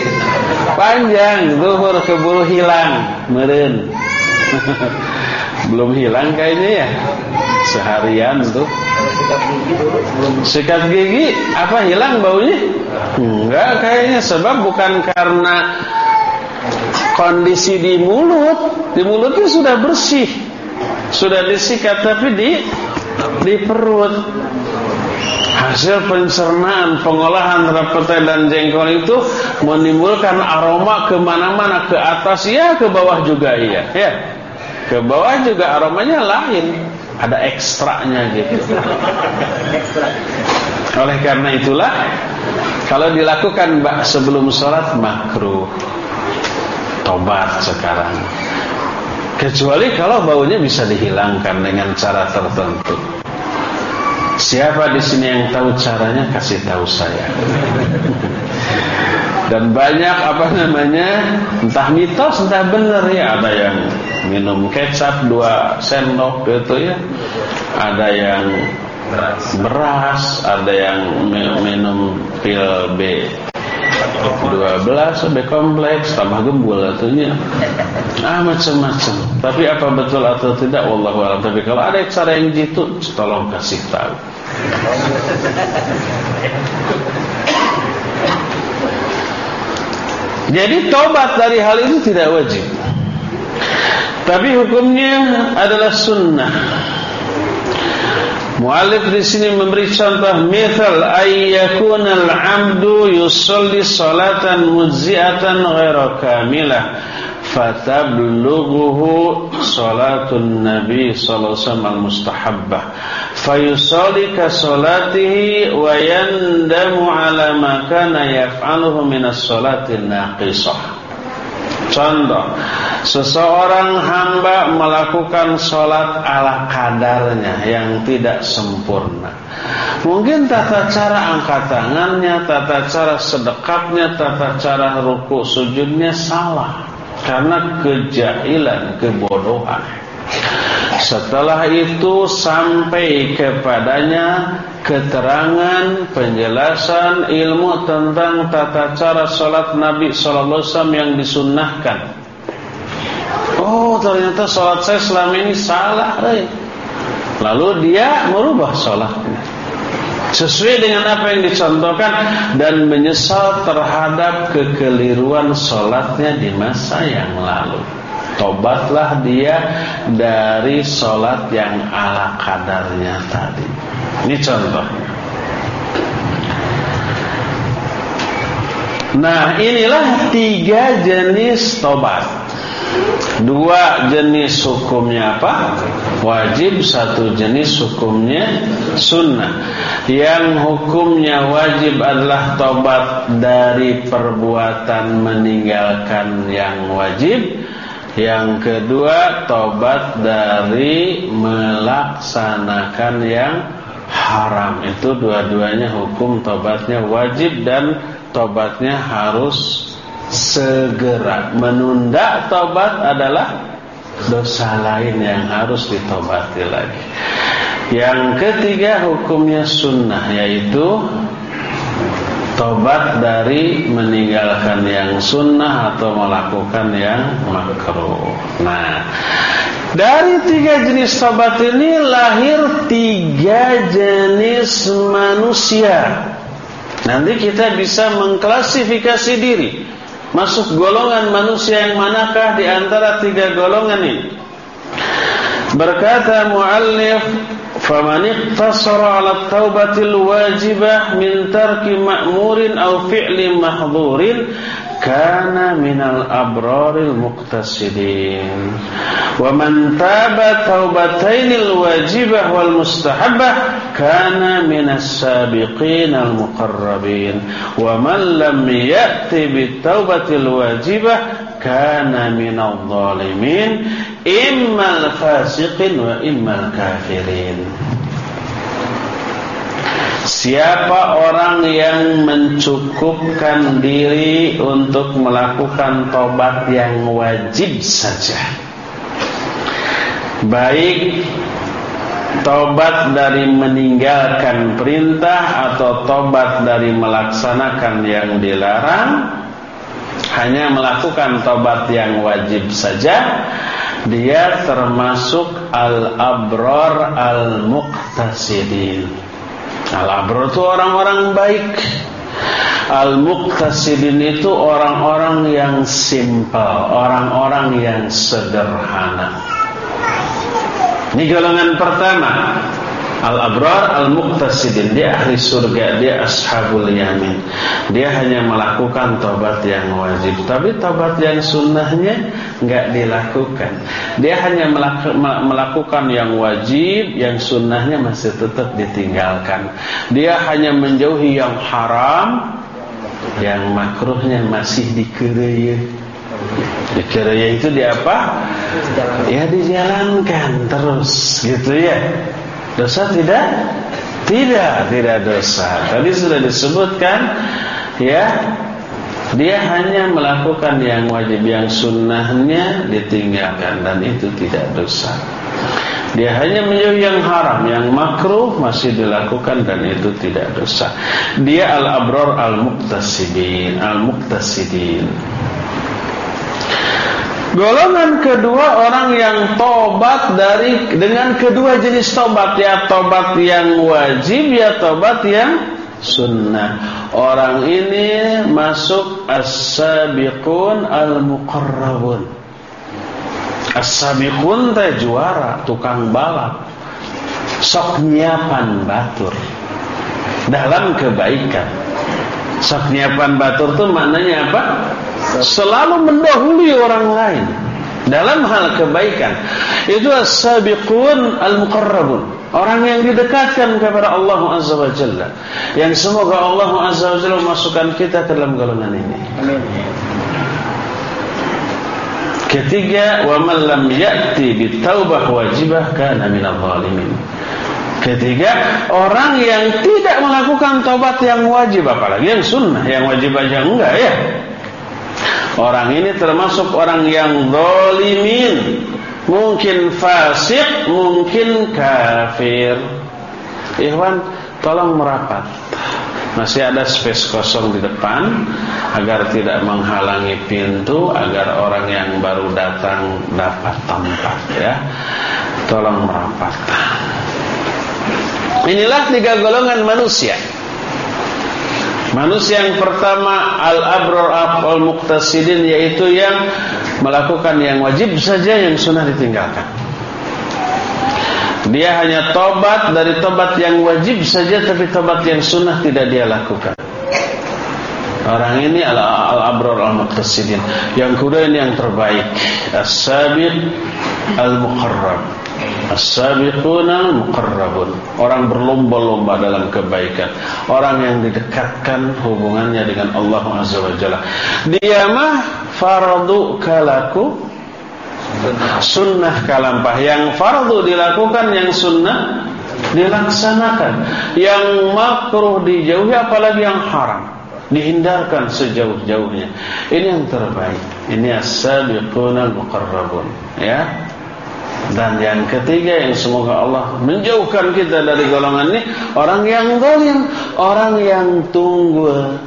panjang, zuhur keburu hilang, meren. Belum hilang kayaknya ya, seharian tuh. Sikat gigi apa hilang baunya? Enggak kayaknya sebab bukan karena kondisi di mulut, di mulutnya sudah bersih sudah disikat tapi di di perut. Hasil pencernaan pengolahan terhadap dan jengkol itu menimbulkan aroma ke mana-mana ke atas ya ke bawah juga iya ya ke bawah juga aromanya lain ada ekstranya gitu. Oleh karena itulah kalau dilakukan sebelum sholat makruh tobat sekarang. Kecuali kalau baunya bisa dihilangkan dengan cara tertentu. Siapa di sini yang tahu caranya kasih tahu saya. Dan banyak apa namanya entah mitos entah benar ya ada yang minum kecap dua sendok gitu ya, ada yang beras, ada yang minum pil B 12 sampai kompleks tambah gembul atunya ah macam-macam. Tapi apa betul atau tidak wallahu alam. Tapi kalau ada cara yang gitu tolong kasih tahu. Jadi tobat dari hal itu tidak wajib. Tapi hukumnya adalah sunnah Mu'alif di sini memberi contoh misal ayyakuna al-'abdu yusalli salatan mujzi'atan ghaira kamilah fatablughuhu salatun nabi sallallahu alaihi wasallam al-mustahabbah fayusalli ka salatihi wa yandamu ala ma kana yaf'aluhu min as-salati naqisah Contoh, seseorang hamba melakukan sholat ala kadarnya yang tidak sempurna. Mungkin tata cara angkat tangannya, tata cara sedekapnya, tata cara ruku sujudnya salah. Karena kejailan, kebodohan. Setelah itu sampai kepadanya keterangan, penjelasan ilmu tentang tata cara sholat Nabi Sallallahu Alaihi Wasallam yang disunnahkan. Oh ternyata sholat saya selama ini salah. Eh. Lalu dia merubah sholatnya sesuai dengan apa yang dicontohkan dan menyesal terhadap kekeliruan sholatnya di masa yang lalu. Tobatlah dia dari sholat yang ala kadarnya tadi. Ini contohnya. Nah inilah tiga jenis tobat Dua jenis hukumnya apa? Wajib Satu jenis hukumnya sunnah Yang hukumnya wajib adalah tobat dari perbuatan meninggalkan yang wajib Yang kedua tobat dari melaksanakan yang haram. Itu dua-duanya hukum tobatnya wajib dan tobatnya harus segera. Menunda tobat adalah dosa lain yang harus ditobati lagi. Yang ketiga hukumnya sunnah yaitu tobat dari meninggalkan yang sunnah atau melakukan yang makruh nah dari tiga jenis tobat ini lahir tiga jenis manusia. Nanti kita bisa mengklasifikasi diri. Masuk golongan manusia yang manakah di antara tiga golongan ini? Berkata muallif, "Faman iqtasara 'ala taubatil wajibah min tarki ma'murin aw fi'li mahdhurin kana minal abraril muqtasidin wa man taba taubatainil wajibah wal mustahabbah kana minas sabiqinal muqarrabin wa man lam ya'ti bit taubatil immal fasiqin wa immal kafirin. Siapa orang yang mencukupkan diri untuk melakukan tobat yang wajib saja? Baik tobat dari meninggalkan perintah atau tobat dari melaksanakan yang dilarang Hanya melakukan tobat yang wajib saja Dia termasuk al-abrar al-muqtasidin Al-abrar itu orang-orang baik. Al-muqtasidin itu orang-orang yang simple, orang-orang yang sederhana. Ini golongan pertama. Al-abrar al-muqtasidin Dia ahli surga Dia ashabul yamin Dia hanya melakukan tobat yang wajib Tapi tobat yang sunnahnya nggak dilakukan. Dia hanya melakukan yang wajib, yang sunnahnya masih tetap ditinggalkan. Dia hanya menjauhi yang haram, yang makruhnya masih dikeraya. Dikeraya itu di apa? Ya dijalankan terus, gitu ya. Dosa tidak? Tidak, tidak dosa. Tadi sudah disebutkan ya dia hanya melakukan yang wajib yang sunnahnya ditinggalkan dan itu tidak dosa. Dia hanya menjauhi yang haram, yang makruh masih dilakukan dan itu tidak dosa. Dia al-abrar al-muqtasidin, al-muqtasidin. Golongan kedua orang yang tobat dari dengan kedua jenis tobat ya tobat yang wajib ya tobat yang sunnah. Orang ini masuk as-sabiqun al-muqarrabun. As-sabiqun teh juara, tukang balap. Sok nyiapan batur dalam kebaikan. Sok nyiapan batur itu maknanya apa? selalu mendahului orang lain dalam hal kebaikan. Itu as-sabiqun al-muqarrabun. Orang yang didekatkan kepada Allah Azza wa Jalla. Yang semoga Allah Azza wa Jalla masukkan kita ke dalam golongan ini. Amin. Ketiga, wa man lam ya'ti bitaubah wajibah kana minadh dhalimin. Ketiga, orang yang tidak melakukan tobat yang wajib apalagi yang sunnah, yang wajib aja enggak ya. Orang ini termasuk orang yang zalimin, mungkin fasik, mungkin kafir. Ikhwan, tolong merapat. Masih ada space kosong di depan agar tidak menghalangi pintu agar orang yang baru datang dapat tempat ya. Tolong merapat. Inilah tiga golongan manusia. Manusia yang pertama al-abrar al-muqtasidin yaitu yang melakukan yang wajib saja yang sunnah ditinggalkan. Dia hanya tobat dari tobat yang wajib saja tapi tobat yang sunnah tidak dia lakukan. Orang ini al-abrar al-muqtasidin. Yang kedua ini yang terbaik, as-sabiq al-muqarrab. As-sabiquna muqarrabun. Orang berlomba-lomba dalam kebaikan. Orang yang didekatkan hubungannya dengan Allah Azza wa Jalla. Dia mah fardu kalaku Sunnah kalampah Yang fardu dilakukan Yang sunnah dilaksanakan. Yang makruh dijauhi Apalagi yang haram Dihindarkan sejauh-jauhnya. Ini yang terbaik. Ini as-sabiquna muqarrabun. Ya dan yang ketiga yang semoga Allah menjauhkan kita dari golongan ini orang yang zalim, orang yang tunggu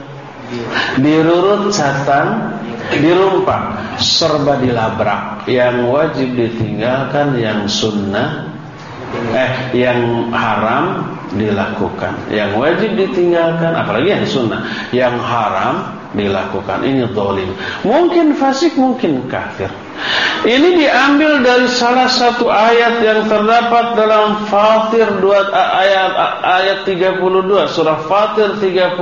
dirurut catang, dirumpak, serba dilabrak. Yang wajib ditinggalkan, yang sunnah eh yang haram dilakukan. Yang wajib ditinggalkan apalagi yang sunnah, yang haram dilakukan. Ini zalim. Mungkin fasik, mungkin kafir. Ini diambil dari salah satu ayat yang terdapat dalam Fatir 2 ayat ayat 32 surah Fatir 32.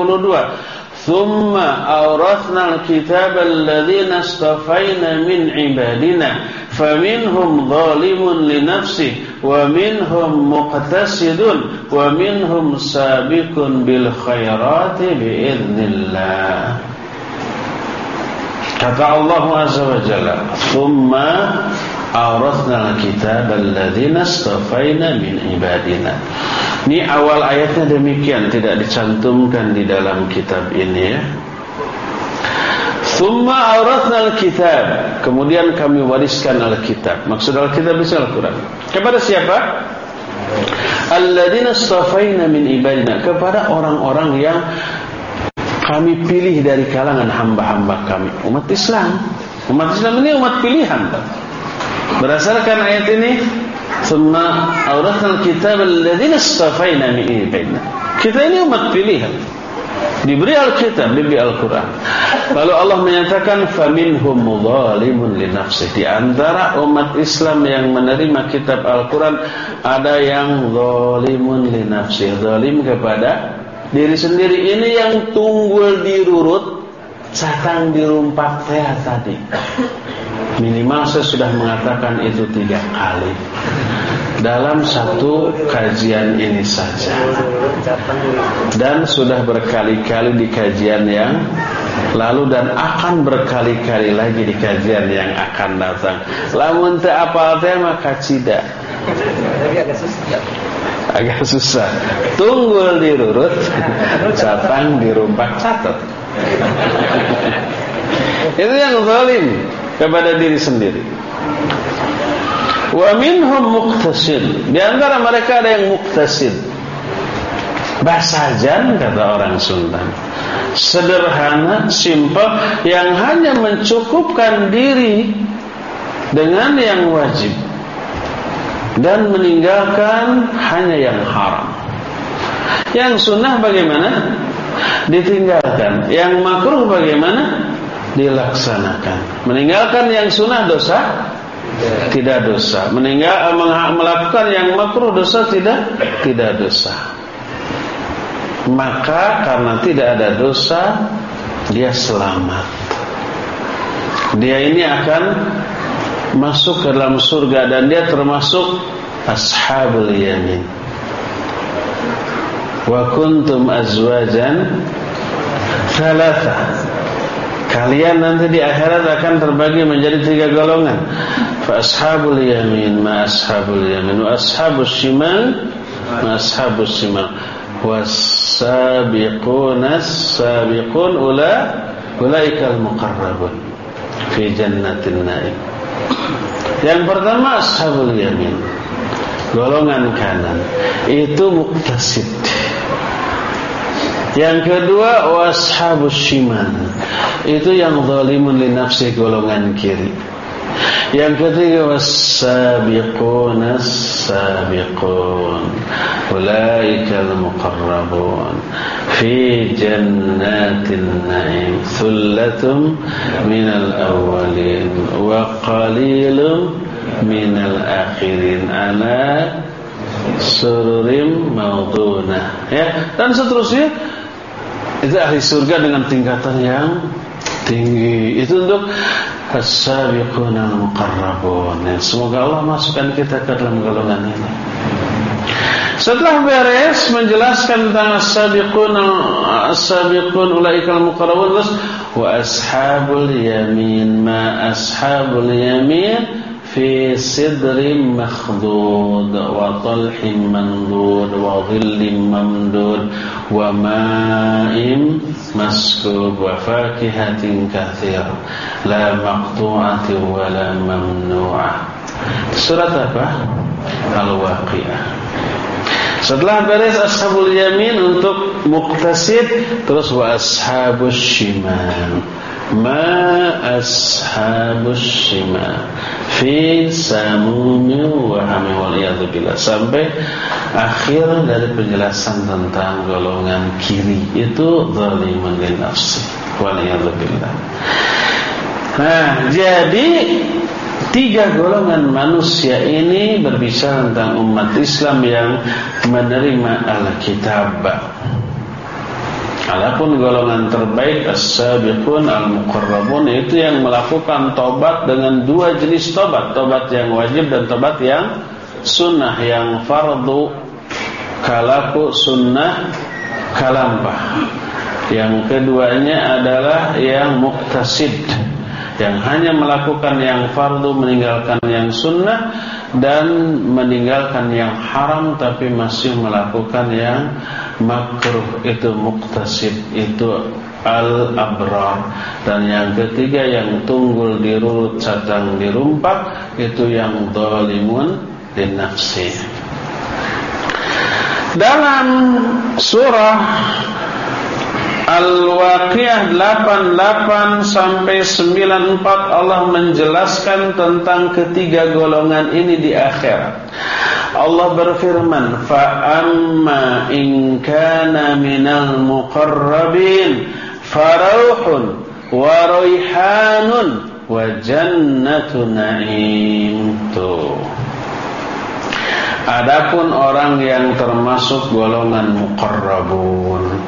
Thumma awrathna al-kitaba alladhina istafayna min ibadina faminhum zalimun li nafsihi muqtasidun wa minhum bil khairati bi. Kata Allah Azza wa Jalla, "Tsumma awrathna al-kitab alladhina istafaina min ibadina." Ini awal ayatnya demikian, tidak dicantumkan di dalam kitab ini ya. Tsumma awrathna al-kitab, kemudian kami wariskan al-kitab. Maksud al-kitab itu Al-Qur'an. Kepada siapa? Alladzina istafaina min ibadina, kepada orang-orang yang kami pilih dari kalangan hamba-hamba kami. Umat Islam. Umat Islam ini umat pilihan. Berdasarkan ayat ini summa awrathna al-kitab alladhina istafaina min kita ini umat pilihan. Diberi Alkitab, diberi Al-Quran. Lalu Allah menyatakan zalimun li nafsihi. Di antara umat Islam yang menerima kitab Al-Quran ada yang zalimun li nafsihi, zalim kepada Diri sendiri ini yang tunggul dirurut Catang dirumpak teh tadi Minimal saya sudah mengatakan itu tiga kali dalam satu kajian ini saja dan sudah berkali-kali di kajian yang lalu dan akan berkali-kali lagi di kajian yang akan datang. Lamun teu apal teh maka cida. Agak susah. Tunggul dirurut, catang dirumpak catat. Itu yang zalim kepada diri sendiri. Wa minhum muqtasid. Di antara mereka ada yang muqtasid. Basajan kata orang Sunda. Sederhana, simpel yang hanya mencukupkan diri dengan yang wajib dan meninggalkan hanya yang haram. Yang sunnah bagaimana? Ditinggalkan. Yang makruh bagaimana? dilaksanakan. Meninggalkan yang sunnah dosa tidak dosa. Meninggal melakukan yang makruh dosa tidak tidak dosa. Maka karena tidak ada dosa dia selamat. Dia ini akan masuk ke dalam surga dan dia termasuk ashabul yamin. Wa kuntum azwajan thalatha Kalian nanti di akhirat akan terbagi menjadi tiga golongan. Fa ashabul yamin ma ashabul yamin wa ashabus shimal ma ashabus shimal was-sabiqun as-sabiqun ula ulaikal muqarrabun fi jannatin na'im. Yang pertama ashabul yamin. Golongan kanan itu muktasid. Yang kedua washabus shimal itu yang zalimun li nafsi golongan kiri. Yang ketiga was-sabiqun as-sabiqun ulaikal muqarrabun fi jannatin na'im thullatum minal awwalin wa qalilum minal akhirin ala sururim maudunah ya dan seterusnya itu ahli surga dengan tingkatan yang tinggi. Itu untuk as-sabiqun al-muqarrabun. Semoga Allah masukkan kita ke dalam golongan ini. Setelah beres menjelaskan tentang as-sabiqun as-sabiqun ulaikal muqarrabun terus wa ashabul yamin ma ashabul yamin في صدر مخضود وطلح منضود وظل ممدود وماء مسكوب وفاكهة كثيرة لا مقطوعة ولا ممنوعة. سورة الواقعة. Setelah beres ashabul yamin untuk muqtasid terus wa ashabus syimal. Ma Ashabul Shimal fi samumi wa hamil sampai akhir dari penjelasan tentang golongan kiri itu zalimun lin nafsi wal Nah, jadi tiga golongan manusia ini berbicara tentang umat Islam yang menerima Alkitab. Adapun golongan terbaik as-sabiqun al-muqarrabun itu yang melakukan tobat dengan dua jenis tobat, tobat yang wajib dan tobat yang sunnah, yang fardu kalaku sunnah kalampah. Yang keduanya adalah yang muktasid, yang hanya melakukan yang fardu meninggalkan yang sunnah dan meninggalkan yang haram tapi masih melakukan yang makruh. Itu muktasib itu al-abrar. Dan yang ketiga yang tunggul dirurut cadang dirumpak itu yang dolimun din nafsi dalam surah Al-Waqiah 88 sampai 94 Allah menjelaskan tentang ketiga golongan ini di akhirat. Allah berfirman, "Fa amma in kana minal muqarrabin farauhun wa raihanun wa jannatu na'im." Adapun orang yang termasuk golongan muqarrabun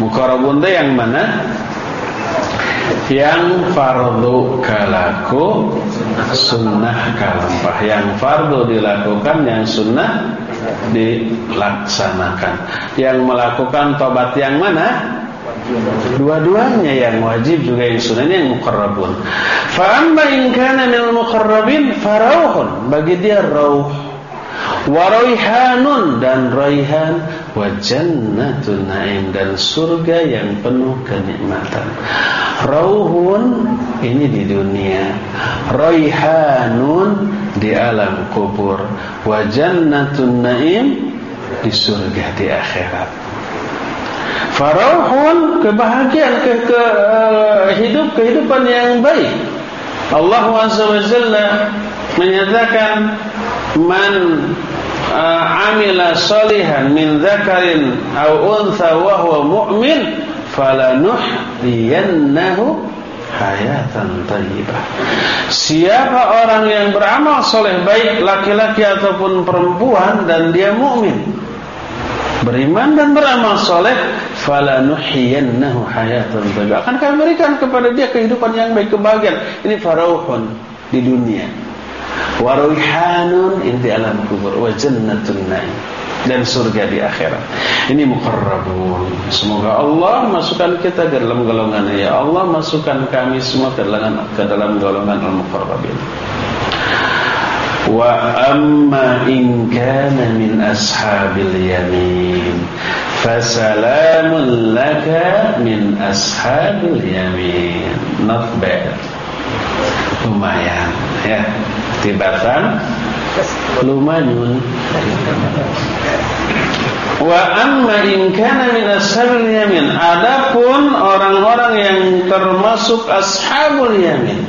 Mukarrabun itu yang mana? yang fardu kalaku sunnah kalampah. Yang fardu dilakukan yang sunnah dilaksanakan. Yang melakukan tobat yang mana? Dua-duanya yang wajib juga yang sunnah yang muqarrabun fa amma in kana minal muqarrabin farauhun bagi dia rauh Waraihanun dan raihan wa jannatun naim dan surga yang penuh kenikmatan. Rauhun ini di dunia, raihanun di alam kubur, wa jannatun naim di surga di akhirat. Farauhun kebahagiaan ke, ke uh, hidup kehidupan yang baik. Allah Azza wa menyatakan man uh, amila salihan min dzakarin aw untha wa huwa mu'min falanuhyiyannahu hayatan thayyibah. Siapa orang yang beramal soleh baik laki-laki ataupun perempuan dan dia mukmin beriman dan beramal soleh falanuhyiyannahu hayatan thayyibah. Akan kami berikan kepada dia kehidupan yang baik kebahagiaan. Ini farauhun di dunia waruhanun ini di alam kubur wa jannatun naim dan surga di akhirat. Ini muqarrabun. Semoga Allah masukkan kita ke dalam golongan ya Allah masukkan kami semua ke dalam ke dalam golongan al-muqarrabin. Wa amma in kana min ashabil yamin fasalamun laka min ashabil yamin. Not bad. Lumayan ya. Tibatan lumayan. Wa amma in kana min ashabil yamin adapun orang-orang yang termasuk ashabul yamin.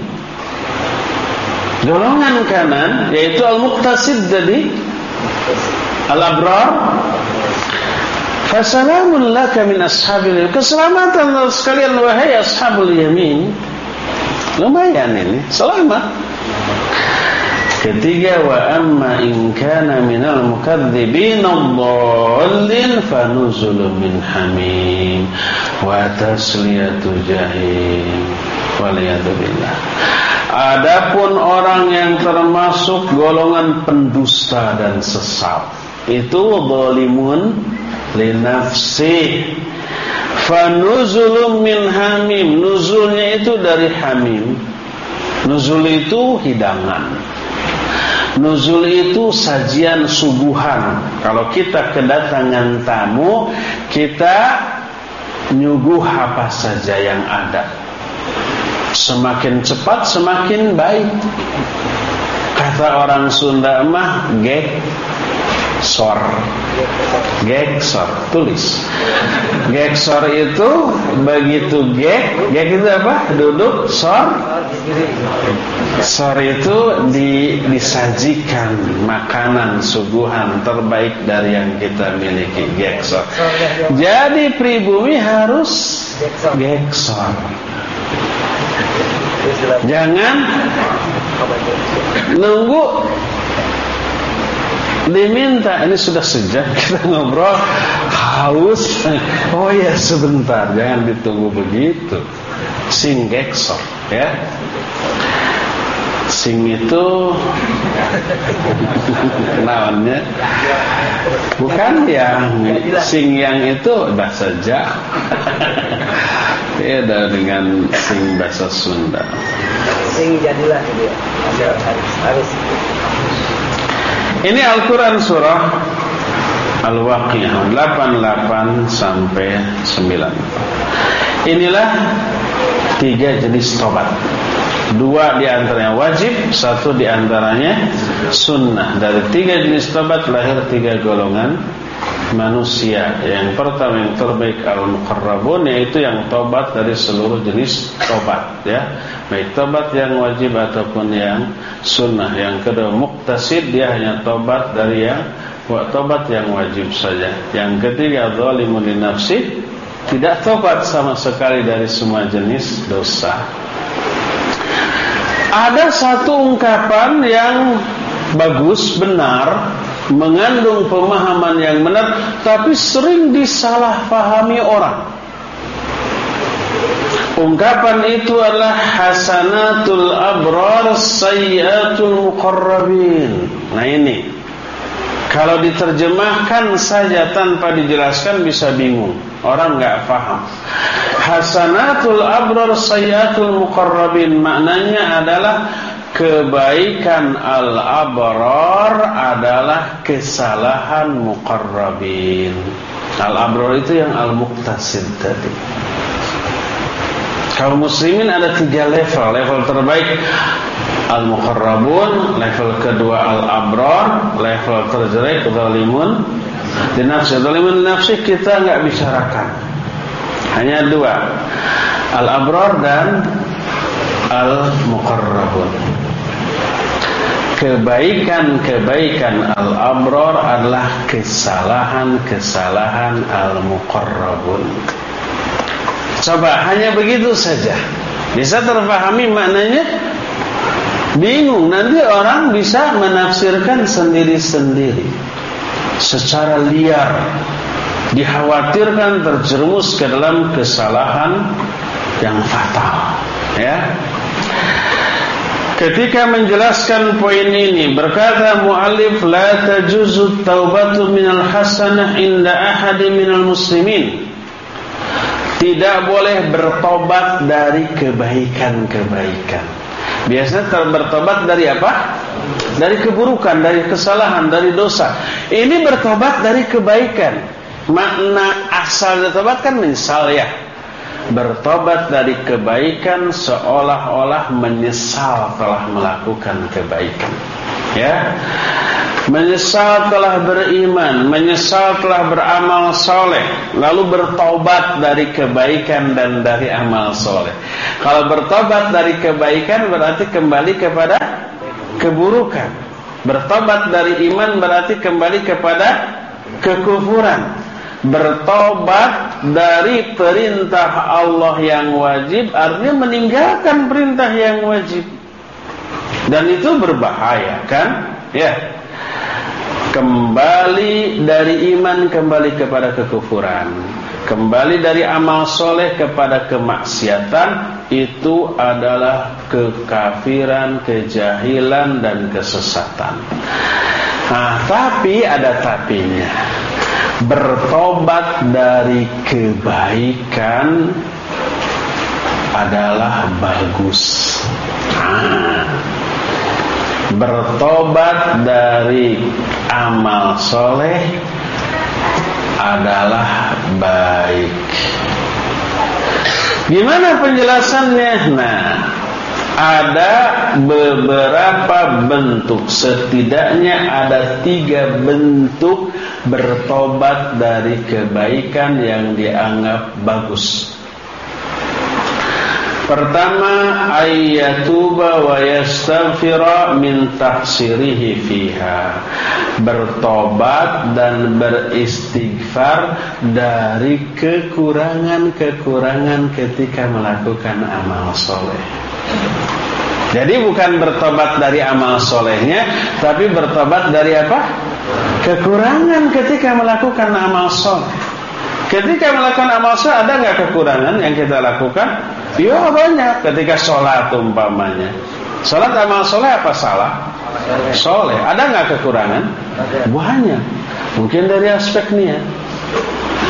Golongan kanan yaitu al-muqtasid jadi al-abrar Fasalamun laka min ashabil yamin. Keselamatan sekalian wahai ashabul yamin Lumayan ini Selamat. Ketiga wa amma in kana minal mukadzibin ad-dallin fanuzulun min hamim. Wa tasliyatu jahim. Waliyadzubillah. Adapun orang yang termasuk golongan pendusta dan sesat itu zalimun li nafsi fanuzulun min hamim nuzulnya itu dari hamim nuzul itu hidangan Nuzul itu sajian subuhan. Kalau kita kedatangan tamu, kita nyuguh apa saja yang ada. Semakin cepat semakin baik. Kata orang Sunda mah gek sor geksor tulis. Geksor itu begitu gek gek itu apa? Duduk sor. Sor itu di, disajikan makanan suguhan terbaik dari yang kita miliki geksor. Jadi pribumi harus geksor. Jangan nunggu diminta ini sudah sejak kita ngobrol haus oh ya sebentar jangan ditunggu begitu. Sing ya. Sing itu namanya bukan yang sing yang itu bahasa Jawa. Beda dengan sing bahasa Sunda. Sing jadilah ya harus harus ini Al-Quran surah Al-Waqi'ah 88 sampai 9. Inilah tiga jenis tobat. Dua di antaranya wajib, satu di antaranya sunnah. Dari tiga jenis tobat lahir tiga golongan manusia. Yang pertama yang terbaik al-muqarrabun yaitu yang tobat dari seluruh jenis tobat ya baik tobat yang wajib ataupun yang sunnah. Yang kedua muktasid dia hanya tobat dari yang tobat yang wajib saja. Yang ketiga zalimun nafsi tidak tobat sama sekali dari semua jenis dosa. Ada satu ungkapan yang bagus, benar, mengandung pemahaman yang benar, tapi sering disalahpahami orang. Ungkapan itu adalah hasanatul abrar sayyatul muqarrabin. Nah ini kalau diterjemahkan saja tanpa dijelaskan bisa bingung. Orang nggak paham. Hasanatul abrar sayyatul muqarrabin maknanya adalah kebaikan al-abrar adalah kesalahan muqarrabin. Al-abrar itu yang al-muqtasid tadi. Kaum muslimin ada tiga level. Level terbaik al-muqarrabun, level kedua al-abrar, level terjelek zalimun di nafsi. Zalimun nafsi kita nggak bicarakan. Hanya dua. Al-abrar dan al-muqarrabun. Kebaikan-kebaikan al-abrar adalah kesalahan-kesalahan al-muqarrabun. Coba hanya begitu saja. Bisa terpahami maknanya? Bingung. Nanti orang bisa menafsirkan sendiri-sendiri. Secara liar. Dikhawatirkan terjerumus ke dalam kesalahan yang fatal. Ya. Ketika menjelaskan poin ini berkata muallif la tajuzu taubatu minal hasanah inda ahadi minal muslimin tidak boleh bertobat dari kebaikan-kebaikan. Biasanya bertobat dari apa? Dari keburukan, dari kesalahan, dari dosa. Ini bertobat dari kebaikan. Makna asal bertobat kan misal ya. Bertobat dari kebaikan seolah-olah menyesal telah melakukan kebaikan. Ya menyesal telah beriman, menyesal telah beramal soleh, lalu bertobat dari kebaikan dan dari amal soleh. Kalau bertobat dari kebaikan berarti kembali kepada keburukan. Bertobat dari iman berarti kembali kepada kekufuran. Bertobat dari perintah Allah yang wajib artinya meninggalkan perintah yang wajib. Dan itu berbahaya kan? Ya kembali dari iman kembali kepada kekufuran kembali dari amal soleh kepada kemaksiatan itu adalah kekafiran, kejahilan dan kesesatan. Nah, tapi ada tapinya. Bertobat dari kebaikan adalah bagus. Nah, bertobat dari amal soleh adalah baik. Gimana penjelasannya? Nah, ada beberapa bentuk Setidaknya ada tiga bentuk Bertobat dari kebaikan yang dianggap bagus Pertama ayyatuba wa yastaghfira min taksirihi fiha. Bertobat dan beristighfar dari kekurangan-kekurangan ketika melakukan amal soleh. Jadi bukan bertobat dari amal solehnya, tapi bertobat dari apa? Kekurangan ketika melakukan amal soleh. Ketika melakukan amal soleh ada nggak kekurangan yang kita lakukan? Ya banyak ketika sholat umpamanya. Sholat amal soleh apa salah? Soleh. Ada nggak kekurangan? Banyak. Mungkin dari aspek niat.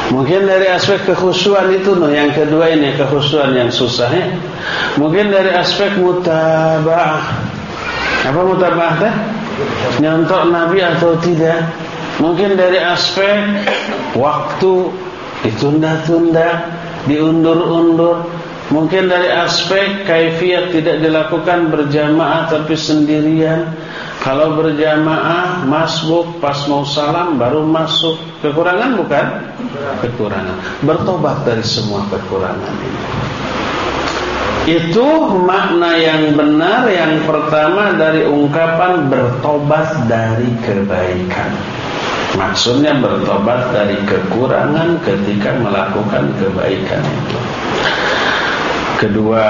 Mungkin dari aspek kekhusyuan itu no. Yang kedua ini kekhusyuan yang susah ya. Mungkin dari aspek mutabah. Apa mutabah teh? Nyontok Nabi atau tidak? Mungkin dari aspek waktu ditunda-tunda, diundur-undur. Mungkin dari aspek kaifiat tidak dilakukan berjamaah tapi sendirian. Kalau berjamaah masbuk pas mau salam baru masuk. Kekurangan bukan? Kekurangan. Bertobat dari semua kekurangan ini. Itu makna yang benar yang pertama dari ungkapan bertobat dari kebaikan. Maksudnya bertobat dari kekurangan ketika melakukan kebaikan itu. Kedua,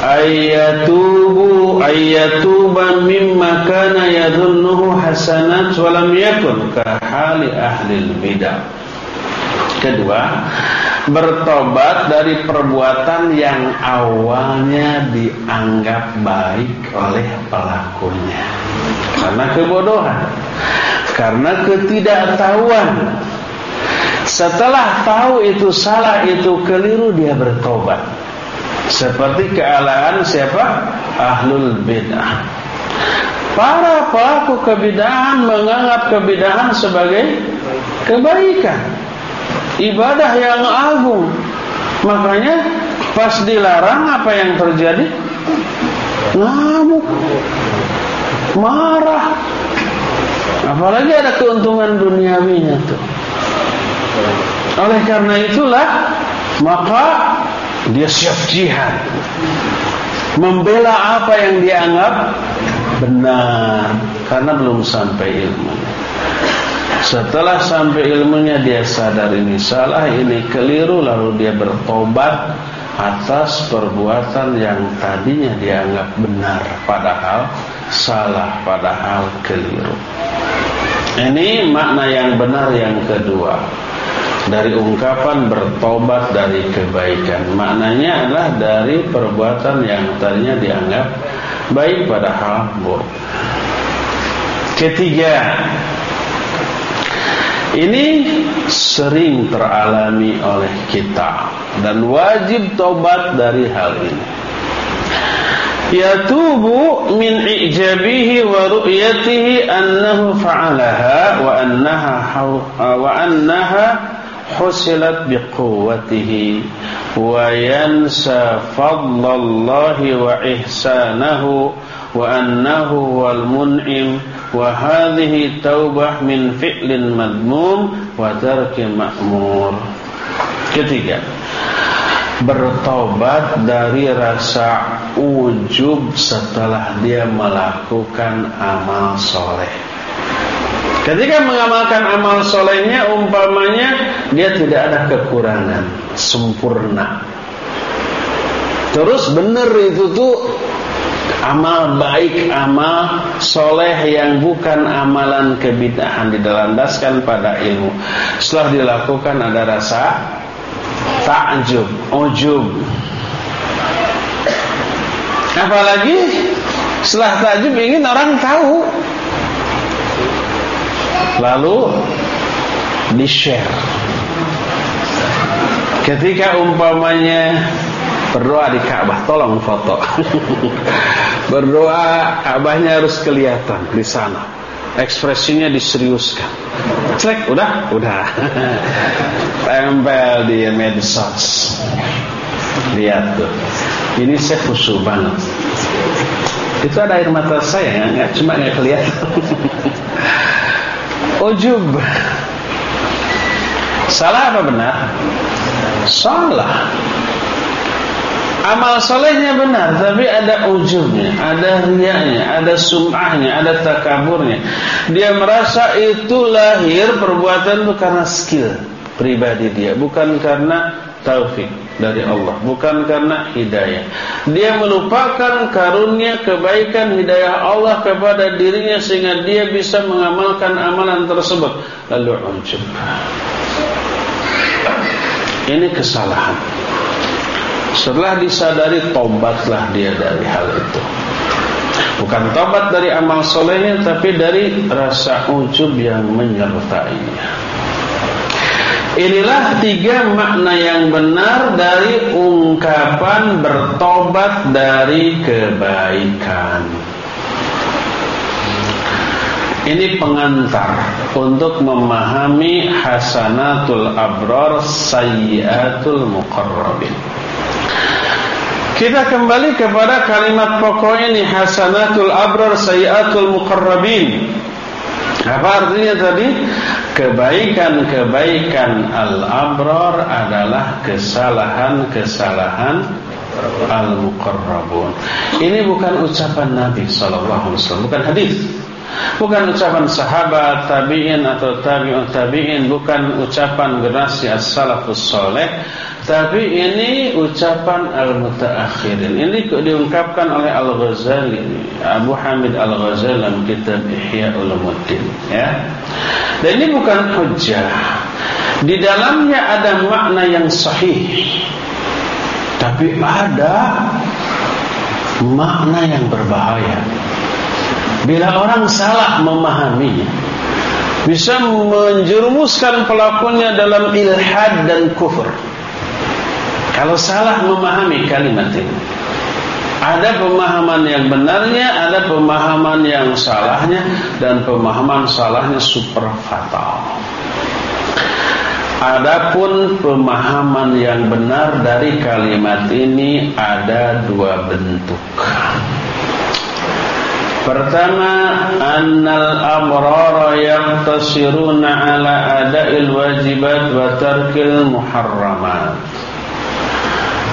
ayatubu ayatuba mimma kana yadhunnuhu hasanat wa lam yakun ka hali ahli bidah. Kedua, bertobat dari perbuatan yang awalnya dianggap baik oleh pelakunya. Karena kebodohan karena ketidaktahuan. Setelah tahu itu salah itu keliru dia bertobat seperti kealaan siapa? Ahlul bidah. Para pelaku kebidahan menganggap kebidahan sebagai kebaikan. Ibadah yang agung. Makanya pas dilarang apa yang terjadi? Ngamuk. Marah. Apalagi ada keuntungan duniawinya tuh. Oleh karena itulah maka dia siap jihad. Membela apa yang dianggap benar. Karena belum sampai ilmu. Setelah sampai ilmunya dia sadar ini salah, ini keliru. Lalu dia bertobat atas perbuatan yang tadinya dianggap benar. Padahal salah padahal keliru. Ini makna yang benar yang kedua dari ungkapan bertobat dari kebaikan. Maknanya adalah dari perbuatan yang tadinya dianggap baik padahal buruk. Ketiga, ini sering teralami oleh kita dan wajib tobat dari hal ini. Yatubu min ijabihi wa ru'yatihi annahu fa'alaha wa annaha wa annaha husilat biquwwatihi wa yansa fadlallahi wa ihsanahu wa annahu wal mun'im wa hadhihi taubah min fi'lin madmum wa tarki ma'mur. Ketiga bertobat dari rasa ujub setelah dia melakukan amal soleh Ketika mengamalkan amal solehnya umpamanya dia tidak ada kekurangan, sempurna. Terus benar itu tuh amal baik, amal soleh yang bukan amalan kebidahan dilandaskan pada ilmu. Setelah dilakukan ada rasa takjub, ujub. Apalagi setelah takjub ingin orang tahu lalu di-share. Ketika umpamanya berdoa di Ka'bah, tolong foto. berdoa Ka'bahnya harus kelihatan di sana. Ekspresinya diseriuskan. Cek, udah, udah. Tempel di medsos. Lihat tuh. Ini saya khusyuk banget. Itu ada air mata saya, nggak cuma nggak kelihatan. ujub. Salah apa benar? Salah. Amal solehnya benar, tapi ada ujubnya, ada riaknya, ada sum'ahnya, ada takaburnya. Dia merasa itu lahir perbuatan itu karena skill pribadi dia, bukan karena taufik dari Allah. Bukan karena hidayah. Dia melupakan karunia kebaikan hidayah Allah kepada dirinya sehingga dia bisa mengamalkan amalan tersebut. Lalu ujub ini kesalahan. Setelah disadari tobatlah dia dari hal itu. Bukan tobat dari amal solehnya tapi dari rasa ujub yang menyertainya Inilah tiga makna yang benar dari ungkapan bertobat dari kebaikan. Ini pengantar untuk memahami hasanatul abrar sayyatul muqarrabin. Kita kembali kepada kalimat pokok ini hasanatul abrar sayyatul muqarrabin. Apa artinya tadi? Kebaikan-kebaikan al-abrar adalah kesalahan-kesalahan al-muqarrabun. Ini bukan ucapan Nabi wasallam, bukan hadis. Bukan ucapan sahabat, tabi'in atau tabi'un tabi'in, bukan ucapan generasi as-salafus saleh, tapi ini ucapan al-mutaakhirin. Ini diungkapkan oleh Al-Ghazali, Abu Hamid Al-Ghazali dalam kitab Ihya Ulumuddin, ya. Dan ini bukan hujah. Di dalamnya ada makna yang sahih Tapi ada makna yang berbahaya Bila orang salah memahaminya Bisa menjerumuskan pelakunya dalam ilhad dan kufur Kalau salah memahami kalimat ini ada pemahaman yang benarnya, ada pemahaman yang salahnya dan pemahaman salahnya super fatal. Adapun pemahaman yang benar dari kalimat ini ada dua bentuk. Pertama, annal amrara yaqtasiruna ala ada'il wajibat wa tarkil muharramat.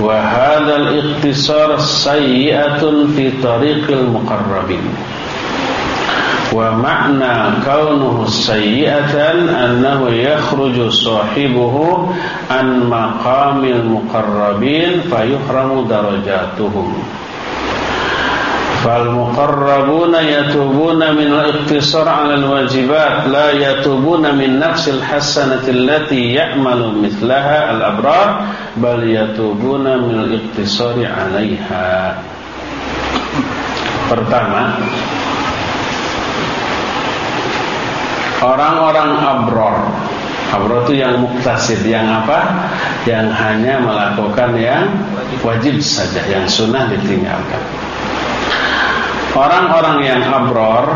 Wa hadzal iqtisar sayyi'atun fi tariqil muqarrabin. Wa ma'na kaunuhu sayyi'atan annahu yakhruju sahibuhu an maqamil muqarrabin darajatuhum. فالمقربون يتوبون من الاقتصار على الواجبات لا يتوبون من نفس الحسنة التي يعمل مثلها الأبرار بل يتوبون من الاقتصار عليها Pertama Orang-orang abror Abror itu yang muktasid Yang apa? Yang hanya melakukan yang wajib saja Yang sunnah ditinggalkan Orang-orang yang abror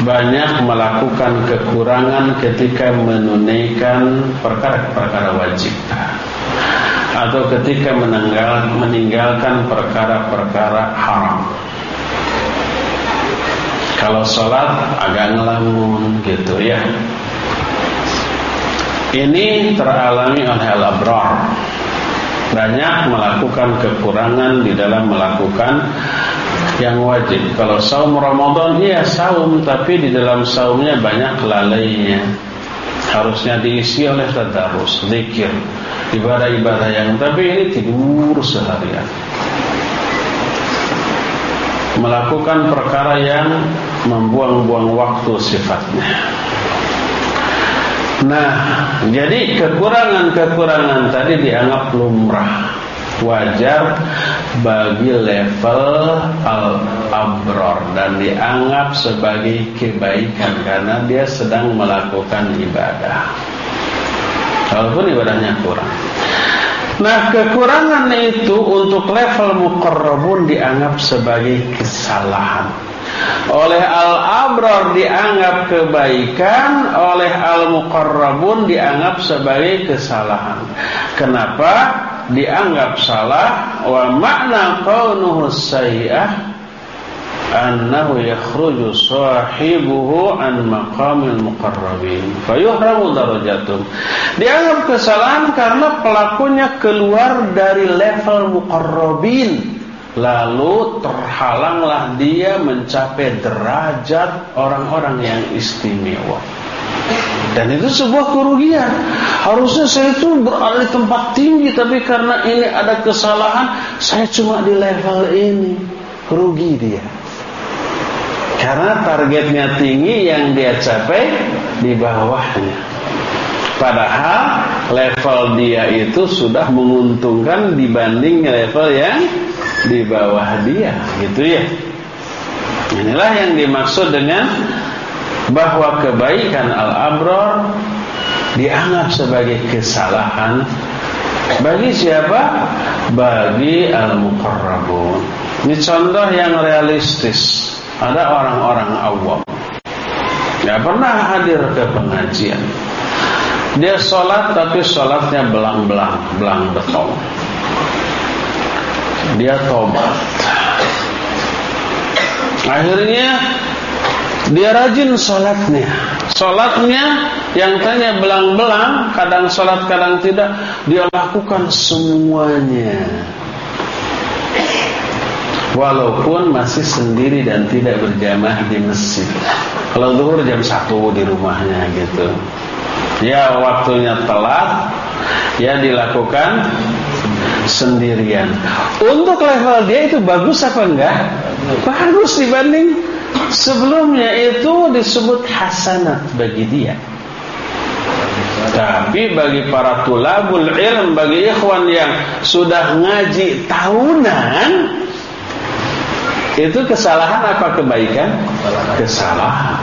banyak melakukan kekurangan ketika menunaikan perkara-perkara wajib atau ketika meninggal, meninggalkan perkara-perkara haram. Kalau sholat agak ngelamun gitu ya. Ini teralami oleh al-abrar. Banyak melakukan kekurangan di dalam melakukan yang wajib. Kalau saum Ramadan iya saum tapi di dalam saumnya banyak lalainya. Harusnya diisi oleh tadarus, zikir, ibadah-ibadah yang tapi ini tidur seharian. Melakukan perkara yang membuang-buang waktu sifatnya. Nah, jadi kekurangan-kekurangan tadi dianggap lumrah wajar bagi level al-abror dan dianggap sebagai kebaikan karena dia sedang melakukan ibadah. Walaupun ibadahnya kurang. Nah kekurangan itu untuk level muqarrabun dianggap sebagai kesalahan Oleh al-abrar dianggap kebaikan Oleh al-muqarrabun dianggap sebagai kesalahan. Kenapa? dianggap salah. Wa makna kaunuhu sayyi'ah annahu yakhruju sahibuhu an maqamil muqarrabin. Fayuhramu darajatum dianggap kesalahan karena pelakunya keluar dari level muqarrabin lalu terhalanglah dia mencapai derajat orang-orang yang istimewa dan itu sebuah kerugian. Harusnya saya itu berada di tempat tinggi, tapi karena ini ada kesalahan, saya cuma di level ini. Rugi dia. Karena targetnya tinggi yang dia capai di bawahnya. Padahal level dia itu sudah menguntungkan dibanding level yang di bawah dia, gitu ya. Inilah yang dimaksud dengan bahwa kebaikan al-abror dianggap sebagai kesalahan bagi siapa? Bagi al-muqarrabun. Ini contoh yang realistis. Ada orang-orang awam. Tidak pernah hadir ke pengajian. Dia sholat tapi sholatnya belang-belang, belang beton. Dia tobat. Akhirnya dia rajin sholatnya. Sholatnya yang tanya belang-belang Kadang sholat kadang tidak Dia lakukan semuanya. Walaupun masih sendiri dan tidak berjamaah di masjid. Kalau zuhur jam 1 di rumahnya gitu. Ya waktunya telat Ya dilakukan sendirian Untuk level dia itu bagus apa enggak? Bagus dibanding Sebelumnya itu disebut hasanat bagi dia. Tapi bagi para tulabul ilm, bagi ikhwan yang sudah ngaji tahunan, itu kesalahan apa kebaikan? Kesalahan.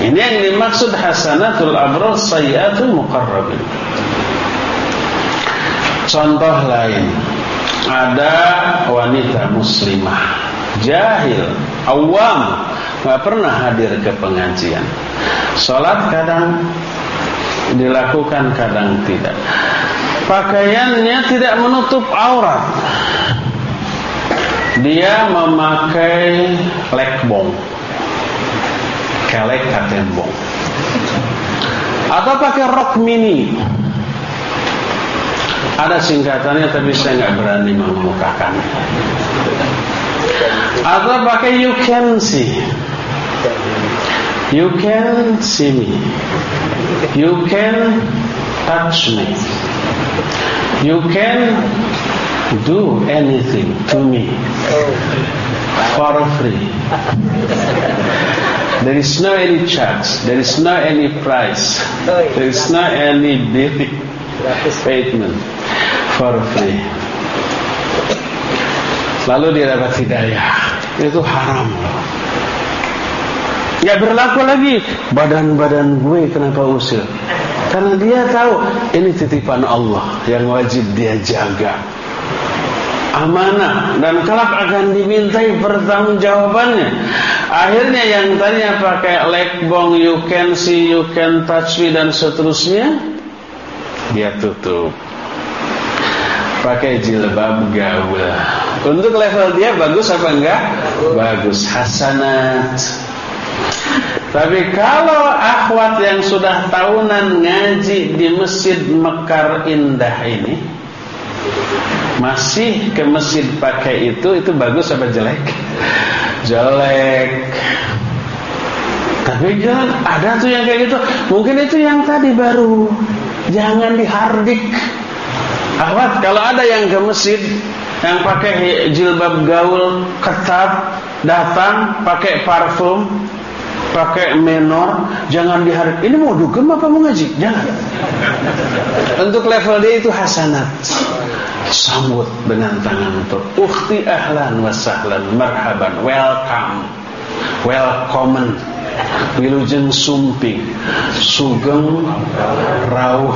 Ini yang dimaksud hasanatul abrar sayyatul muqarrabin. Contoh lain, ada wanita muslimah, jahil, awam, nggak pernah hadir ke pengajian. Salat kadang dilakukan, kadang tidak. Pakaiannya tidak menutup aurat. Dia memakai lekbong kelek katembong atau pakai rok mini ada singkatannya tapi saya nggak berani mengemukakan. Atau pakai you can see. You can see me. You can touch me. You can do anything to me. For free. There is no any charge. There is no any price. There is no any bill payment for free. Lalu dia dapat hidayah. Itu haram. Ya berlaku lagi badan-badan gue kenapa usil? Karena dia tahu ini titipan Allah yang wajib dia jaga amanah dan kelak akan dimintai pertanggungjawabannya. Akhirnya yang tadinya pakai lekbong, you can see, you can touch me dan seterusnya, dia tutup. Pakai jilbab gaul. Untuk level dia bagus apa enggak? Bagus, hasanat. Tapi kalau akhwat yang sudah tahunan ngaji di Masjid Mekar Indah ini masih ke masjid pakai itu itu bagus apa jelek? Jelek. Tapi jangan ada tuh yang kayak gitu. Mungkin itu yang tadi baru. Jangan dihardik. Awat kalau ada yang ke masjid yang pakai jilbab gaul ketat datang pakai parfum pakai menor jangan dihardik. Ini mau dugem apa mau ngaji? Jangan. Untuk level dia itu hasanat. Sambut dengan tangan untuk ukhti ahlan wa sahlan marhaban welcome welcome wilujeng sumping sugeng rauh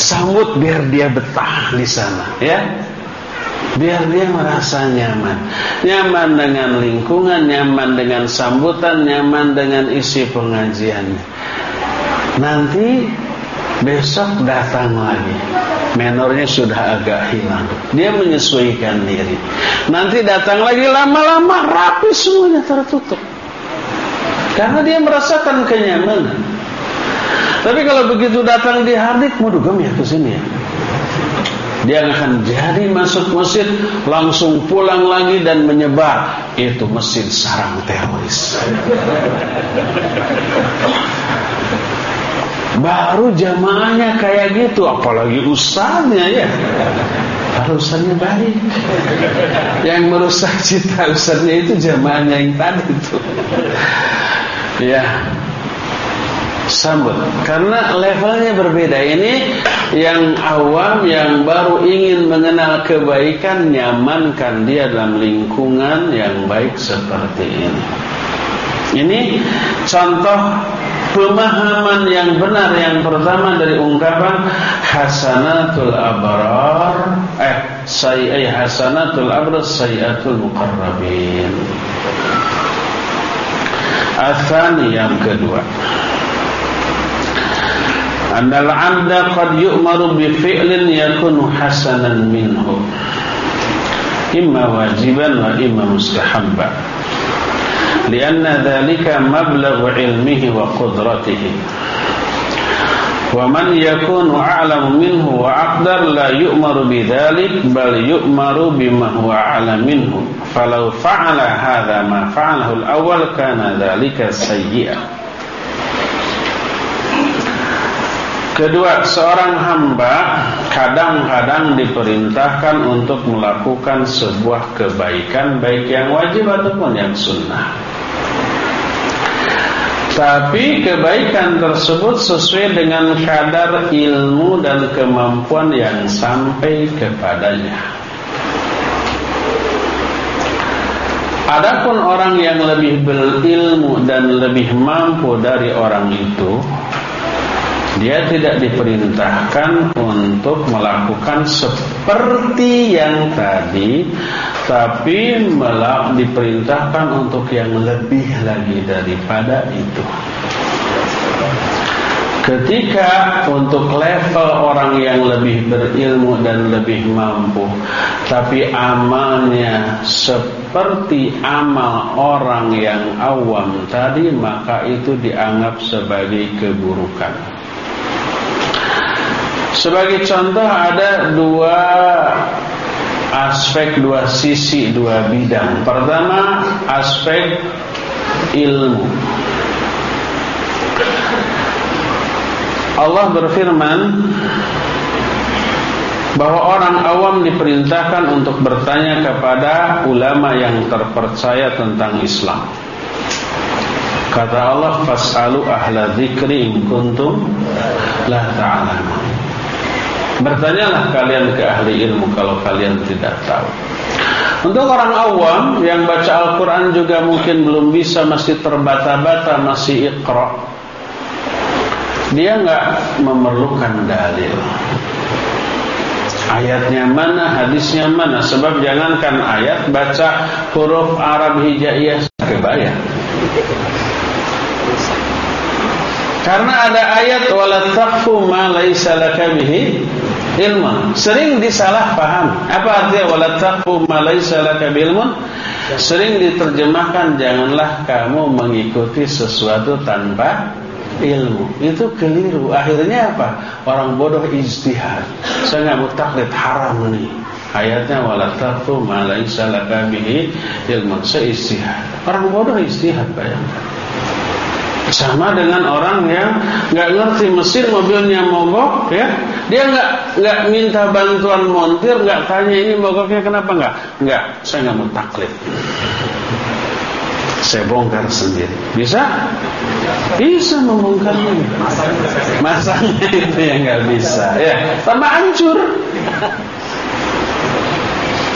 sambut biar dia betah di sana ya biar dia merasa nyaman nyaman dengan lingkungan nyaman dengan sambutan nyaman dengan isi pengajiannya nanti besok datang lagi menornya sudah agak hilang. Dia menyesuaikan diri. Nanti datang lagi lama-lama rapi semuanya tertutup. Karena dia merasakan kenyamanan. Tapi kalau begitu datang di hardik, mau dugem ya ke sini ya. Dia akan jadi masuk masjid langsung pulang lagi dan menyebar itu masjid sarang teroris. Baru jamaahnya kayak gitu, apalagi ustaznya ya. Ustaznya baik. Yang merusak cita ustaznya itu jamaahnya yang tadi itu. Ya. Sambut. Karena levelnya berbeda. Ini yang awam Yang baru ingin mengenal kebaikan Nyamankan dia dalam lingkungan Yang baik seperti ini. Ini contoh pemahaman yang benar. Yang pertama dari ungkapan hasanatul abrar eh sayyi hasanatul abrar sayyatul muqarrabin الثاني yang kedua أن العبد قد يؤمر بفعل يكون حسنا منه. إما واجبا وإما مستحبا. لأن ذلك مبلغ علمه وقدرته. وَمَنْ يَكُنُ أَعْلَمُ مِنْهُ وَأَقْدَرُ لَا يُؤْمَرُ بِذَلِكَ بَلْ يُؤْمَرُ بِمَا هُوَ أَعْلَمُ مِنْهُ فَلَوْ فَعَلَ هَذَا مَا فَعَلَهُ الْأَوَّلُ كَانَ ذَلِكَ سَيِّئًا Kedua, seorang hamba kadang-kadang diperintahkan untuk melakukan sebuah kebaikan baik yang wajib ataupun yang sunnah. Tapi kebaikan tersebut sesuai dengan kadar ilmu dan kemampuan yang sampai kepadanya. Adapun orang yang lebih berilmu dan lebih mampu dari orang itu, dia tidak diperintahkan untuk melakukan seperti yang tadi tapi malah diperintahkan untuk yang lebih lagi daripada itu. Ketika untuk level orang yang lebih berilmu dan lebih mampu Tapi amalnya seperti amal orang yang awam tadi Maka itu dianggap sebagai keburukan sebagai contoh ada dua aspek, dua sisi, dua bidang. Pertama, aspek ilmu. Allah berfirman bahwa orang awam diperintahkan untuk bertanya kepada ulama yang terpercaya tentang Islam. Kata Allah, "Fas'alu ahla dzikri in kuntum la ta'lamun." Bertanyalah kalian ke ahli ilmu kalau kalian tidak tahu. Untuk orang awam yang baca Al-Quran juga mungkin belum bisa masih terbata-bata masih ikra. Dia nggak memerlukan dalil. Ayatnya mana, hadisnya mana Sebab jangankan ayat Baca huruf Arab hijaiyah Kebayang Karena ada ayat Wala taqfu ma laysa laka bihi ilmu sering disalah paham. Apa artinya wala taqfu ma laysa laka ilmun sering diterjemahkan janganlah kamu mengikuti sesuatu tanpa ilmu. Itu keliru. Akhirnya apa? Orang bodoh ijtihad. Saya nggak mau taklid haram nih. Ayatnya wala taqfu ma laysa laka bihi ilmun. Seistihad orang bodoh ijtihad bayangkan sama dengan orang yang nggak ngerti mesin mobilnya mogok ya, dia nggak nggak minta bantuan montir, nggak tanya ini mogoknya kenapa nggak, nggak, saya nggak mau taklid. Saya bongkar sendiri. Bisa? Bisa membongkarnya. Masanya itu yang nggak bisa. Ya, tambah hancur.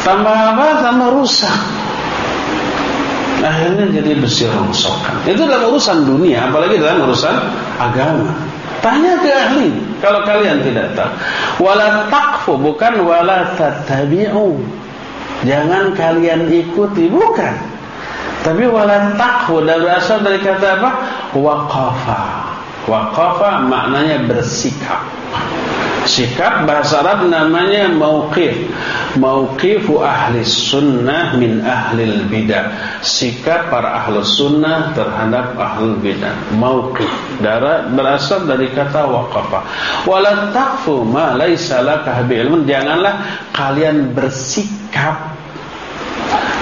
Tambah apa? Tambah rusak akhirnya jadi besi rongsokan. Itu dalam urusan dunia, apalagi dalam urusan agama. Tanya ke ahli kalau kalian tidak tahu. Wala takfu bukan wala tattabi'u. Jangan kalian ikuti, bukan. Tapi wala takfu berasal dari kata apa? Waqafa. Waqafa maknanya bersikap. Sikap bahasa Arab namanya mauqif. Mauqifu ahli sunnah min ahli bidah. Sikap para ahli sunnah terhadap ahli bidah. Mauqif. Berasal dari kata waqafa. Wala taqfu ma laisa laka ilmun. Janganlah kalian bersikap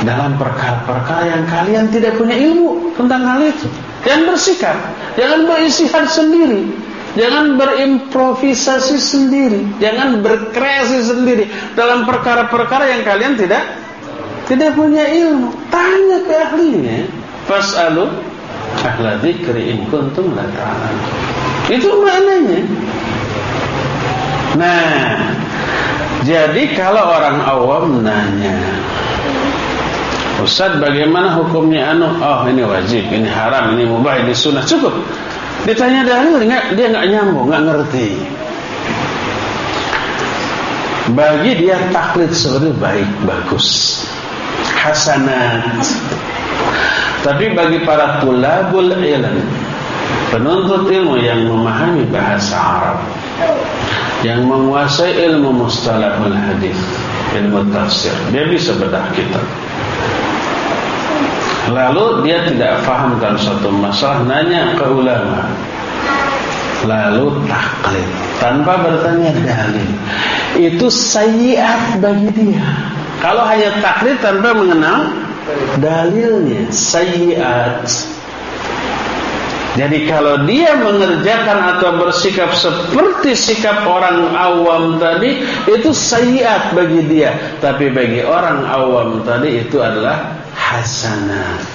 dalam perkara-perkara yang kalian tidak punya ilmu tentang hal itu. Jangan bersikap, jangan beristihad sendiri. Jangan berimprovisasi sendiri, jangan berkreasi sendiri dalam perkara-perkara yang kalian tidak tidak punya ilmu. Tanya ke ahlinya. Fas'alu ahla dzikri in kuntum. Itu maknanya. Nah, jadi kalau orang awam nanya, Ustaz bagaimana hukumnya anu? Oh ini wajib, ini haram, ini mubah, ini sunnah. Cukup. Ditanya dalil dia nggak nyambung, nggak ngerti. Bagi dia taklid seperti baik, bagus. Hasanat. Tapi bagi para tulabul ilm, penuntut ilmu yang memahami bahasa Arab, yang menguasai ilmu mustalahul hadis, ilmu tafsir, dia bisa bedah kitab. Lalu dia tidak faham dalam suatu masalah Nanya ke ulama. Lalu taklid Tanpa bertanya dalil. Itu sayiat bagi dia. Kalau hanya taklid tanpa mengenal Dalilnya Sayiat. Jadi kalau dia mengerjakan atau bersikap seperti sikap orang awam tadi Itu sayiat bagi dia. Tapi bagi orang awam tadi itu adalah hasanat.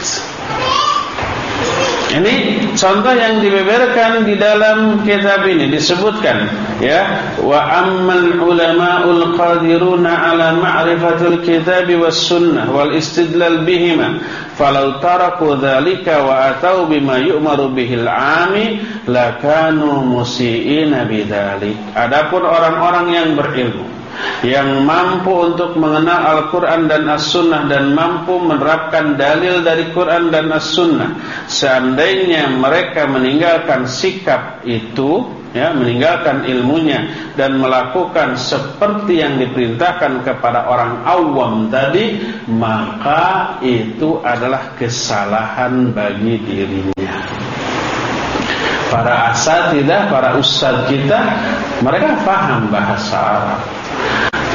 Ini contoh yang dibeberkan di dalam kitab ini disebutkan ya. Wa ammal ulama'ul qadiruna ala ma'rifatil kitab was sunnah wal istidlal bihima falau taraku dzalika wa atau bima yu'maru bihil 'ami lakanu musiiina bidzalik. Adapun orang-orang yang berilmu yang mampu untuk mengenal Al-Quran dan As-Sunnah dan mampu menerapkan dalil dari Quran dan As-Sunnah. Seandainya mereka meninggalkan sikap itu, ya, meninggalkan ilmunya dan melakukan seperti yang diperintahkan kepada orang awam tadi, maka itu adalah kesalahan bagi dirinya. Para asatidah, para ustadz kita, mereka paham bahasa Arab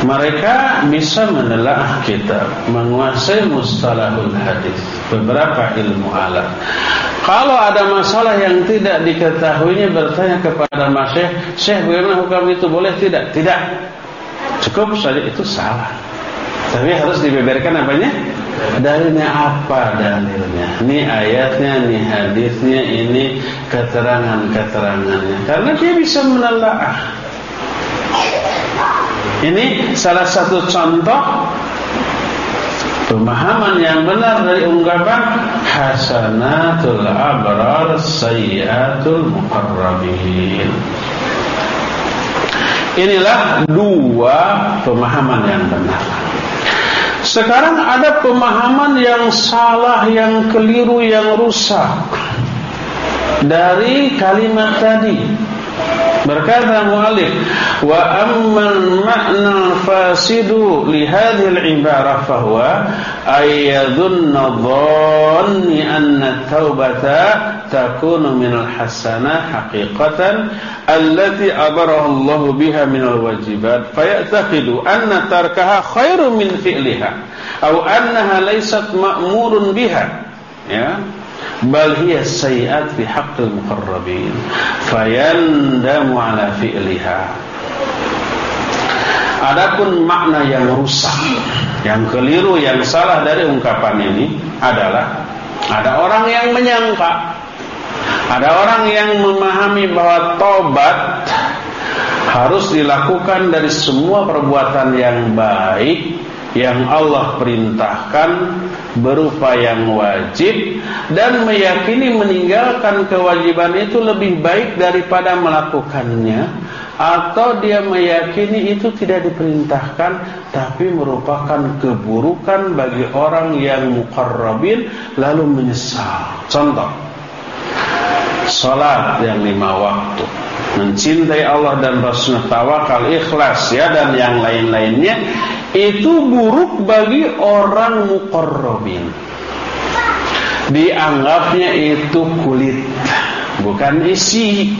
mereka bisa menelaah kitab, menguasai mustalahul hadis, beberapa ilmu alat. Kalau ada masalah yang tidak diketahuinya bertanya kepada Syekh, Syekh bagaimana hukum itu boleh tidak? Tidak. Cukup saja itu salah. Tapi harus dibeberkan apanya? Dalilnya apa dalilnya? Ini ayatnya, ini hadisnya, ini keterangan-keterangannya. Karena dia bisa menelaah. Ini salah satu contoh pemahaman yang benar dari ungkapan hasanatul abrar sayyatul muqarrabin. Inilah dua pemahaman yang benar. Sekarang ada pemahaman yang salah, yang keliru, yang rusak dari kalimat tadi. Berkata muallif, wa ammal ma'na fasidu li hadhihi al-ibarah fahuwa ay yadhunna dhanni anna taubata takunu min al-hasanah haqiqatan allati abaraha Allah biha min al-wajibat fayataqidu anna tarkaha khairun min fi'liha aw annaha laysat ma'murun biha. Ya bal hiya sayiat fi haqqil muqarrabin. Fayandamu ala fi'liha. Adapun makna yang rusak, yang keliru, yang salah dari ungkapan ini adalah ada orang yang menyangka, ada orang yang memahami bahwa tobat harus dilakukan dari semua perbuatan yang baik yang Allah perintahkan berupa yang wajib dan meyakini meninggalkan kewajiban itu lebih baik daripada melakukannya atau dia meyakini itu tidak diperintahkan tapi merupakan keburukan bagi orang yang mukarrabin lalu menyesal. Contoh Salat yang lima waktu. Mencintai Allah dan Rasulullah Tawakal ikhlas ya Dan yang lain-lainnya Itu buruk bagi orang mukorrobin Dianggapnya itu kulit Bukan isi.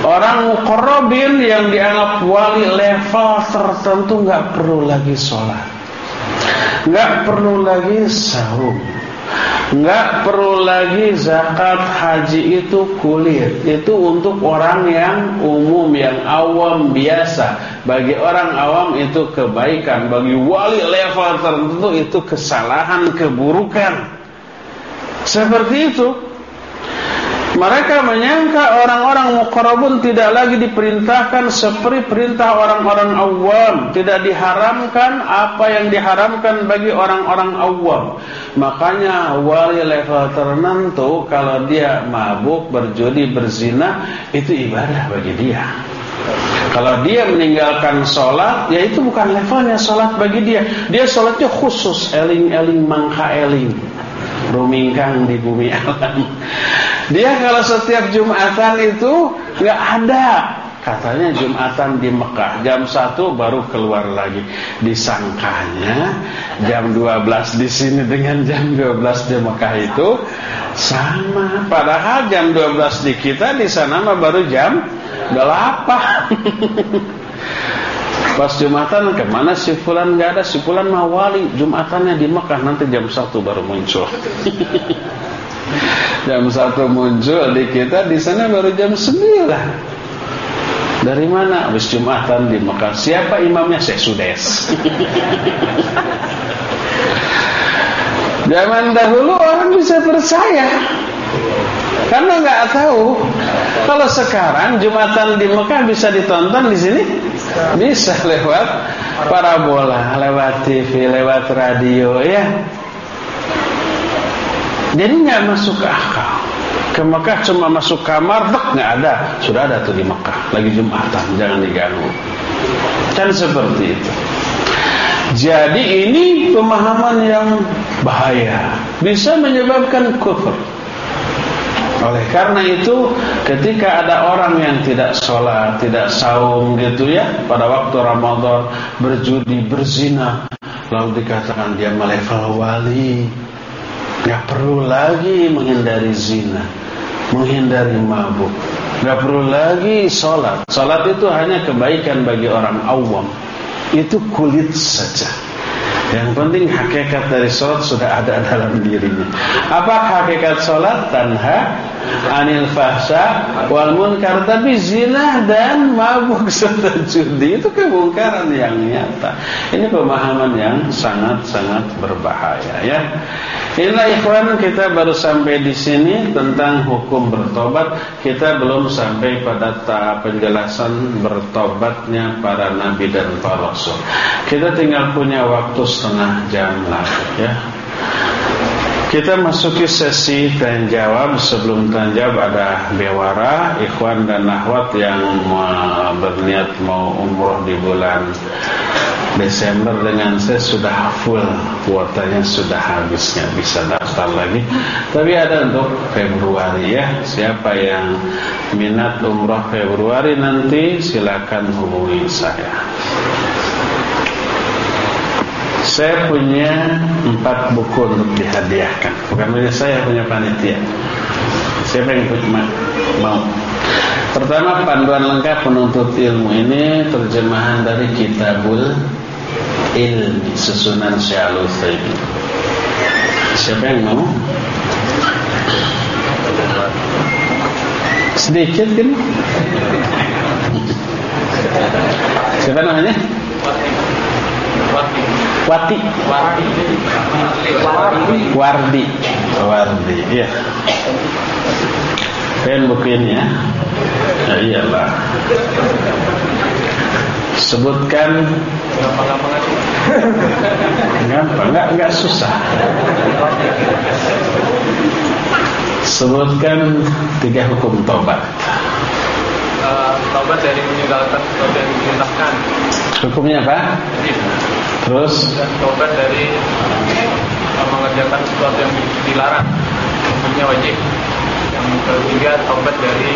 Orang mukorrobin yang dianggap wali level tertentu nggak perlu lagi sholat. Nggak perlu lagi sahur Enggak perlu lagi zakat haji itu kulit Itu untuk orang yang umum Yang awam biasa. Bagi orang awam itu kebaikan. Bagi wali level tertentu Itu kesalahan, keburukan. Seperti itu mereka menyangka orang-orang muqarrabun tidak lagi diperintahkan seperti perintah orang-orang awam, tidak diharamkan apa yang diharamkan bagi orang-orang awam. Makanya wali level tertentu kalau dia mabuk, berjudi, berzina itu ibadah bagi dia. Kalau dia meninggalkan sholat, ya itu bukan levelnya sholat bagi dia. Dia sholatnya khusus, eling-eling mangka eling rumingkang di bumi alam. Dia kalau setiap Jumatan itu nggak ada. Katanya Jumatan di Mekah jam 1 baru keluar lagi. Disangkanya jam 12 di sini dengan jam 12 di Mekah itu sama. Padahal jam 12 di kita di sana mah baru jam 8. Pas Jumatan ke mana si Fulan? Nggak ada. Si Fulan mah wali. Jumatannya di Mekah. Nanti jam 1 baru muncul. Jam 1 muncul di kita di sana baru jam 9 Dari mana? Habis Jumatan di Mekah. Siapa imamnya? Syekh Sudes. Zaman dahulu orang bisa percaya Karena nggak tahu. Kalau sekarang Jumatan di Mekah bisa ditonton di sini? Bisa lewat parabola, lewat TV, lewat radio ya. Jadi nggak masuk akal. Ke Mekah cuma masuk kamar, dek nggak ada. Sudah ada tuh di Mekah, lagi Jumatan, jangan diganggu. Kan seperti itu. Jadi ini pemahaman yang bahaya, bisa menyebabkan kufur. Oleh karena itu ketika ada orang yang tidak sholat, tidak saum gitu ya Pada waktu Ramadan berjudi, berzina Lalu dikatakan dia melevel wali Gak perlu lagi menghindari zina Menghindari mabuk Gak perlu lagi sholat. Sholat itu hanya kebaikan bagi orang awam. Itu kulit saja yang penting hakikat dari sholat sudah ada dalam dirinya. Apa hakikat sholat? Tanha anil fahsya wal munkar. Tapi zina dan mabuk serta judi itu kemungkaran yang nyata. Ini pemahaman yang sangat-sangat berbahaya ya. Inilah ikhwan kita baru sampai di sini tentang hukum bertobat. Kita belum sampai pada tahap penjelasan bertobatnya para nabi dan para rasul. Kita tinggal punya waktu setengah jam lagi ya. Kita masuki sesi tanya jawab Sebelum tanya jawab ada bewara Ikhwan dan nahwat yang berniat mau umroh di bulan Desember dengan saya sudah full. Kuotanya sudah habis Nggak bisa daftar lagi. Tapi ada untuk Februari ya. Siapa yang minat umroh Februari nanti Silakan hubungi saya saya punya empat buku untuk dihadiahkan. Bukan punya saya, punya panitia. Siapa yang mau? Pertama, panduan lengkap penuntut ilmu ini terjemahan dari Kitabul Ilmi susunan Syalul Siapa yang mau? Sedikit kan? Siapa namanya? Wati. Wardi. Wardi. Wardi. Iya. Pen buku ini ya. Ya iyalah. Sebutkan Gampang, enggak enggak susah. Sebutkan tiga hukum tobat. Uh, tobat dari meninggalkan yang diperintahkan. Hukumnya apa? Terus dan tobat dari uh, mengerjakan sesuatu yang dilarang hukumnya wajib. Yang ketiga tobat dari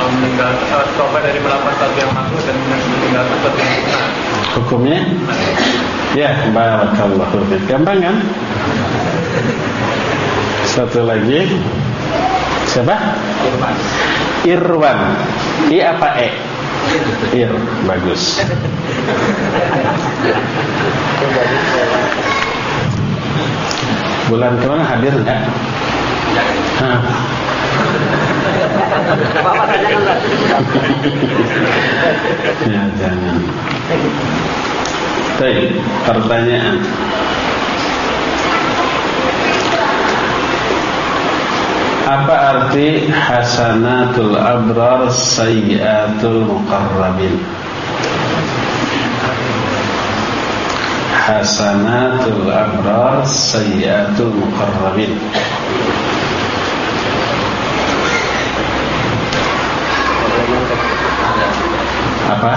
uh, meninggalkan uh, tobat dari melakukan sesuatu yang makruh dan meninggalkan sesuatu yang sunnah. Hukumnya? Ya, barakallahu fiik. Gampang kan? Satu lagi. Siapa? Irwan. Irwan. I apa E? Ir, bagus. Bulan ke mana hadir enggak? Hah. ya jangan. Baik, pertanyaan. Apa arti hasanatul abrar sayyatul muqarrabin? Hasanatul abrar sayyatul muqarrabin. Apa?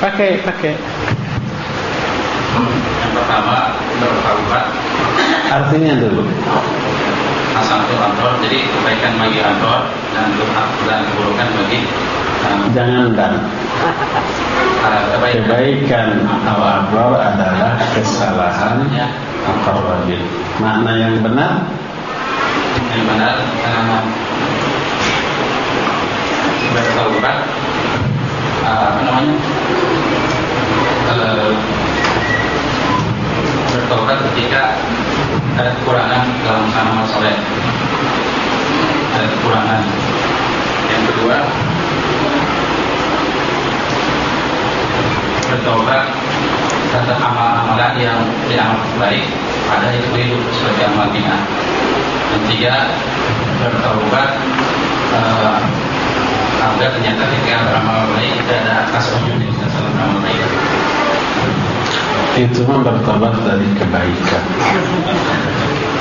Pakai, pakai. Yang pertama Artinya dulu. Hasanul amror jadi kebaikan bagi amror dan dan keburukan bagi um, Jangan dan. uh, kebaikan Kebaikan al-abrar adalah kesalahan ya. Muqarrabin. Makna yang benar? Yang benar uh, bertaubat. Uh, apa namanya? Uh, bertaubat ketika ada kekurangan dalam amal soleh. Ada kekurangan. Yang kedua bertobat terhadap amal-amalan yang dianggap baik pada itu hidup sebagai amal bina. Dan tiga bertaubat uh, apabila ternyata ketika beramal baik itu ada kasusnya di dalam beramal baik itu mah bertobat dari kebaikan.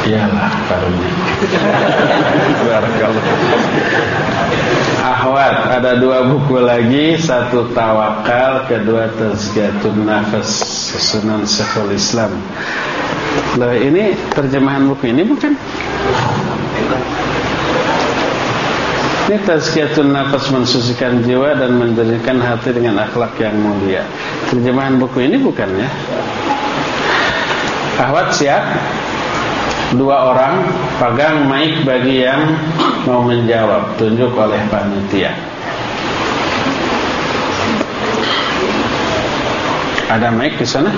Iyalah karunia Ahwat ada dua buku lagi. Satu tawakal kedua tazkiyatun nafas sunan syekhul islam. Loh ini terjemahan buku ini bukan? Ini tazkiyatun nafas mensucikan jiwa dan menjadikan hati dengan akhlak yang mulia. Terjemahan buku ini bukan ya? Ahwat siap? Dua orang pegang mic bagi yang mau menjawab, tunjuk oleh panitia. Ada mic di sana?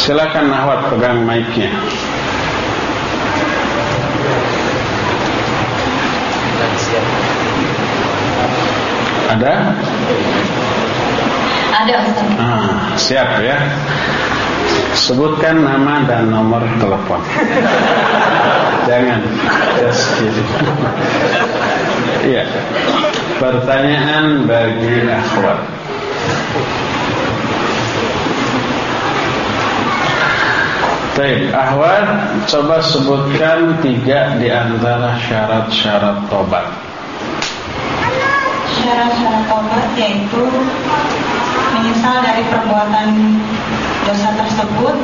Silakan Ahwat pegang mic-nya. Ada? Ada Ustaz. Ah, siap ya. Sebutkan nama dan nomor telepon. Jangan just. Iya. Pertanyaan bagi akhwat. Baik, akhwat coba sebutkan tiga di antara syarat-syarat tobat. Syarat-syarat tobat yaitu menyesal dari perbuatan dosa tersebut,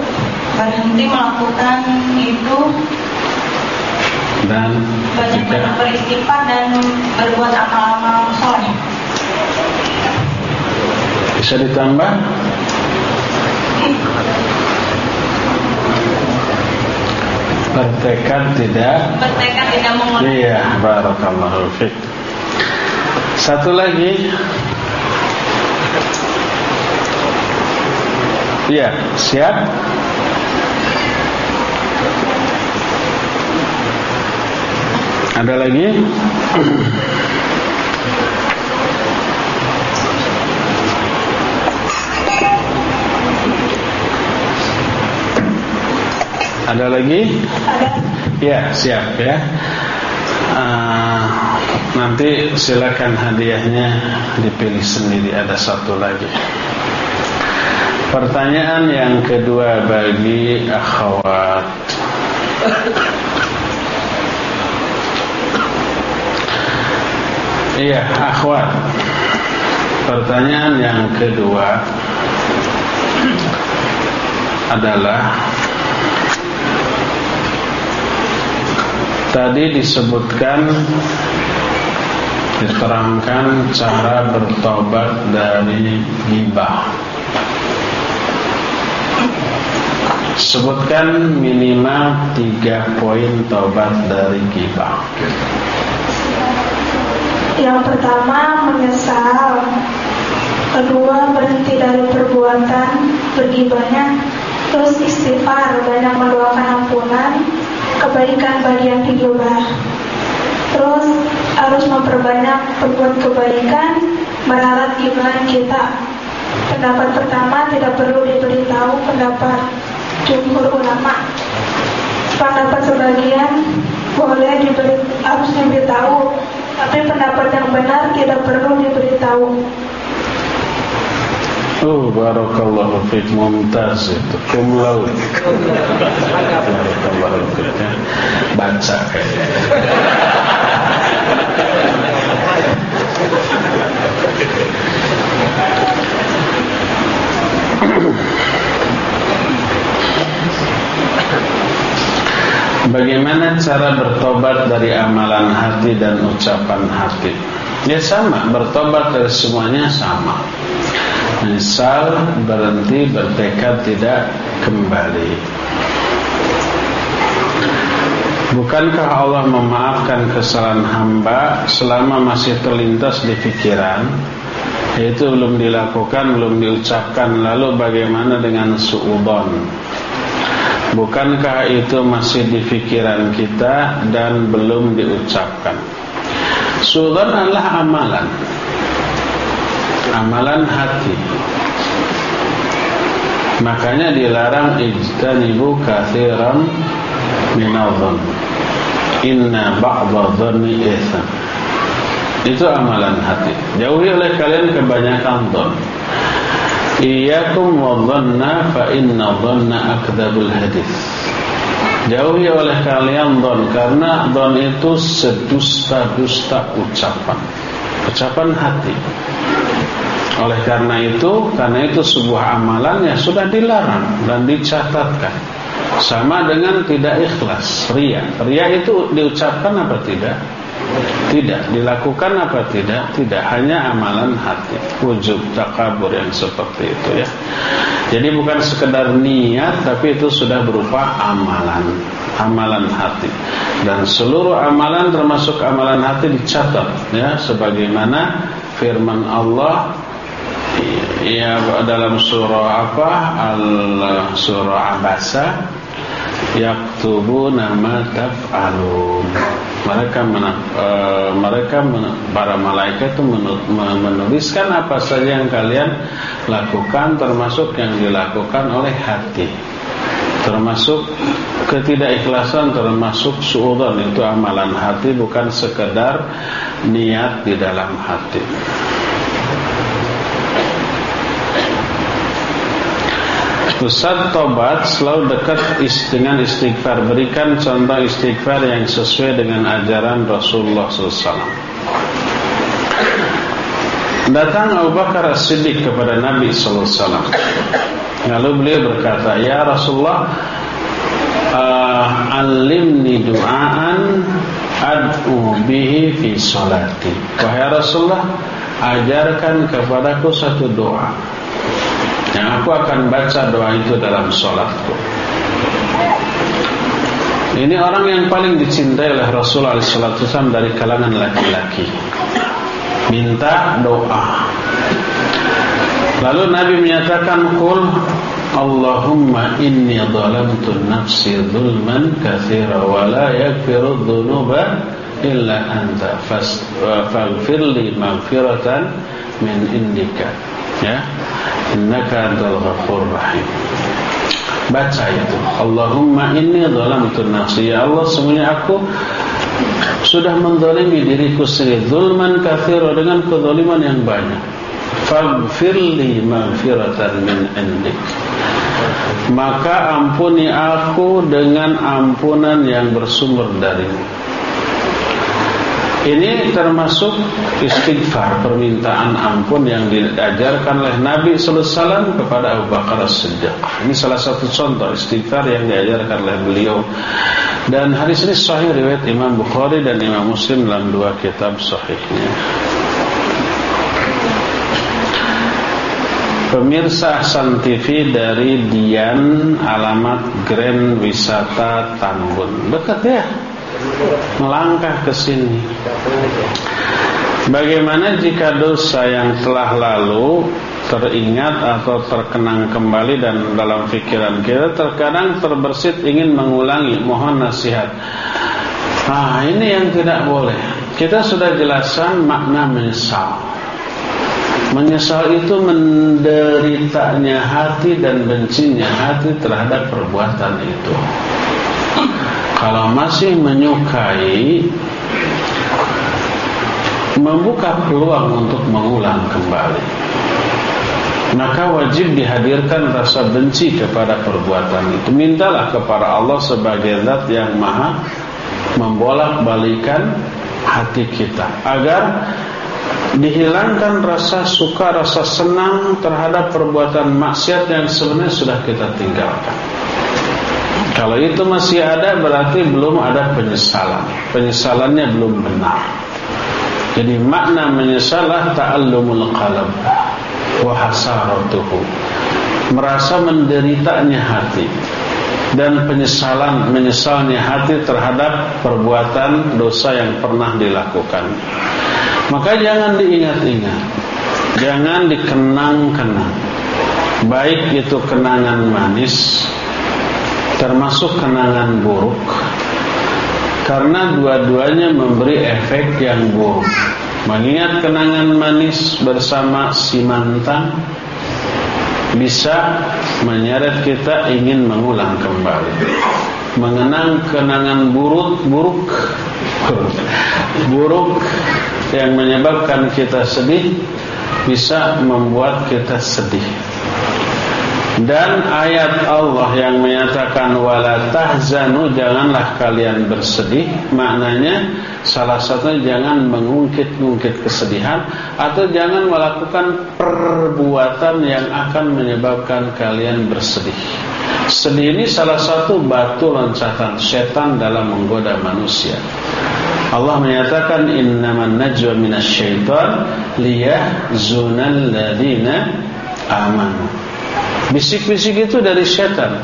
berhenti melakukan itu, Dan tiga beristighfar dan berbuat amal-amal soleh. bisa ditambah? Bertekad tidak Bertekad tidak mengulangi Iya, barakallahu fiik. Satu lagi. Iya, siap? Ada lagi? Ada lagi? Ya, siap ya. Uh, nanti silakan hadiahnya dipilih sendiri. Ada satu lagi. Pertanyaan yang kedua bagi akhwat. Iya, akhwat. Pertanyaan yang kedua adalah Tadi disebutkan diterangkan cara bertobat dari gibah. Sebutkan minimal tiga poin tobat dari gibah. Yang pertama menyesal. Kedua berhenti dari perbuatan. Bergibahnya Terus istighfar banyak mendoakan ampunan. Kebaikan bagi yang digibah Terus harus memperbanyak berbuat kebaikan. Meralat iman kita. Pendapat pertama tidak perlu diberitahu pendapat jumhur ulama Pendapat sebagian boleh diberi harus diberitahu tapi pendapat yang benar tidak perlu diberitahu. Oh, barakallahu fiik mumtaz itu cum laude. Barakallahu fiik. ya. Baca kayaknya. Bagaimana cara bertobat dari amalan hati dan ucapan hati? Ya sama, bertobat dari semuanya sama. Misal berhenti bertekad tidak kembali. Bukankah Allah memaafkan kesalahan hamba selama masih terlintas di pikiran? Itu belum dilakukan, belum diucapkan. Lalu bagaimana dengan suudon? Bukankah itu masih di pikiran kita dan belum diucapkan? Suudon adalah amalan. Amalan hati. Makanya dilarang ijtanibu kathiran minadhan. inna ba'dha dhanni itu amalan hati jauhi oleh kalian kebanyakan dhon iyyakum wa dhanna fa inna dhanna akdzabul hadis jauhi oleh kalian dhon karena dhon itu sedusta-dusta ucapan ucapan hati oleh karena itu karena itu sebuah amalan yang sudah dilarang dan dicatatkan sama dengan tidak ikhlas, ria. Ria itu diucapkan apa tidak? Tidak. Dilakukan apa tidak? Tidak. Hanya amalan hati. Wujud takabur yang seperti itu ya. Jadi bukan sekedar niat, tapi itu sudah berupa amalan. Amalan hati. Dan seluruh amalan termasuk amalan hati dicatat ya. Sebagaimana firman Allah ya dalam surah apa al surah abasa yaktubuna ma taf'alun. Mereka men, e, mereka men, para malaikat itu menuliskan apa saja yang kalian lakukan termasuk yang dilakukan oleh hati. Termasuk ketidakikhlasan termasuk suudzon itu amalan hati bukan sekedar niat di dalam hati Pusat tobat selalu dekat dengan istighfar. Berikan contoh istighfar yang sesuai dengan ajaran Rasulullah SAW Datang Abu Bakar As-Siddiq kepada Nabi SAW Lalu beliau berkata Ya Rasulullah uh, Alimni du'aan Ad'u bihi fi salati. Wahai Rasulullah Ajarkan kepadaku satu doa yang aku akan baca doa itu dalam sholatku. Ini orang yang paling dicintai oleh Rasulullah SAW dari kalangan laki-laki. Minta doa. Lalu Nabi menyatakan Kul Allahumma inni dhalamtu nafsi dhulman kathira Wa la yakfiru dhunuba illa anta Faghfirli maghfiratan min indika Ya. Innaka antal ghafur rahim. Baca itu Allahumma inni dhalamtu nafsi. Ya Allah semuanya aku sudah menzalimi diriku sendiri. Zulman katsira dengan kezaliman yang banyak. Faghfirli maghfiratan min indik. Maka ampuni aku dengan ampunan yang bersumber darimu ini termasuk istighfar permintaan ampun yang diajarkan oleh Nabi sallallahu alaihi wasallam kepada Abu Bakar As-Siddiq. Ini salah satu contoh istighfar yang diajarkan oleh beliau. Dan hadis ini sahih riwayat Imam Bukhari dan Imam Muslim dalam dua kitab sahihnya. Pemirsa Ahsan TV dari Dian alamat Grand Wisata Tambun. Dekat ya? Melangkah ke sini. Bagaimana jika dosa yang telah lalu teringat atau terkenang kembali dan dalam pikiran kita terkadang terbersit ingin mengulangi, mohon nasihat. Ah, ini yang tidak boleh. Kita sudah jelaskan makna menyesal. Menyesal itu menderitanya hati dan bencinya hati terhadap perbuatan itu kalau masih menyukai membuka peluang untuk mengulang kembali. Maka wajib dihadirkan rasa benci kepada perbuatan itu. Mintalah kepada Allah sebagai zat yang maha membolak-balikan hati kita. Agar dihilangkan rasa suka rasa senang terhadap perbuatan maksiat yang sebenarnya sudah kita tinggalkan kalau itu masih ada berarti belum ada penyesalan. Penyesalannya belum benar. Jadi makna menyesalah ta'allumul qalb wa hasaratuhu. Merasa menderitanya hati dan penyesalan menyesalnya hati terhadap perbuatan dosa yang pernah dilakukan. Maka jangan diingat-ingat. Jangan dikenang-kenang. Baik itu kenangan manis termasuk kenangan buruk karena dua-duanya memberi efek yang buruk. Mengingat kenangan manis bersama si mantan bisa menyeret kita ingin mengulang kembali. mengenang kenangan buruk buruk buruk yang menyebabkan kita sedih bisa membuat kita sedih dan ayat Allah yang menyatakan wala tahzanu janganlah kalian bersedih. Maknanya salah satunya jangan mengungkit-ungkit kesedihan atau jangan melakukan perbuatan yang akan menyebabkan kalian bersedih. Sedih ini salah satu batu loncatan setan dalam menggoda manusia. Allah menyatakan innaman najwa minasyaitan liyahzunal ladina amanu Bisik-bisik itu dari setan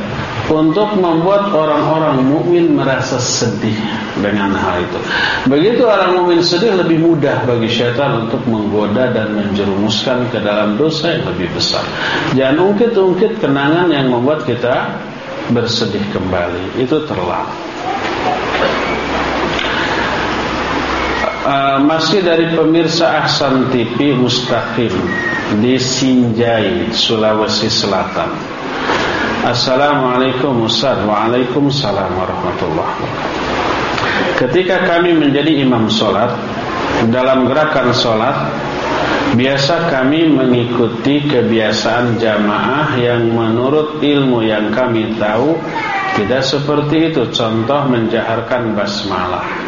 untuk membuat orang-orang mukmin merasa sedih dengan hal itu. Begitu orang mukmin sedih lebih mudah bagi setan untuk menggoda dan menjerumuskan ke dalam dosa yang lebih besar. Jangan ungkit-ungkit kenangan yang membuat kita bersedih kembali. Itu terlalu. Uh, masih dari pemirsa Ahsan TV Mustaqim di Sinjai, Sulawesi Selatan. Assalamualaikum Ustaz. Waalaikumsalam warahmatullahi wabarakatuh. Ketika kami menjadi imam solat Dalam gerakan solat Biasa kami mengikuti kebiasaan jamaah Yang menurut ilmu yang kami tahu Tidak seperti itu. Contoh menjaharkan basmalah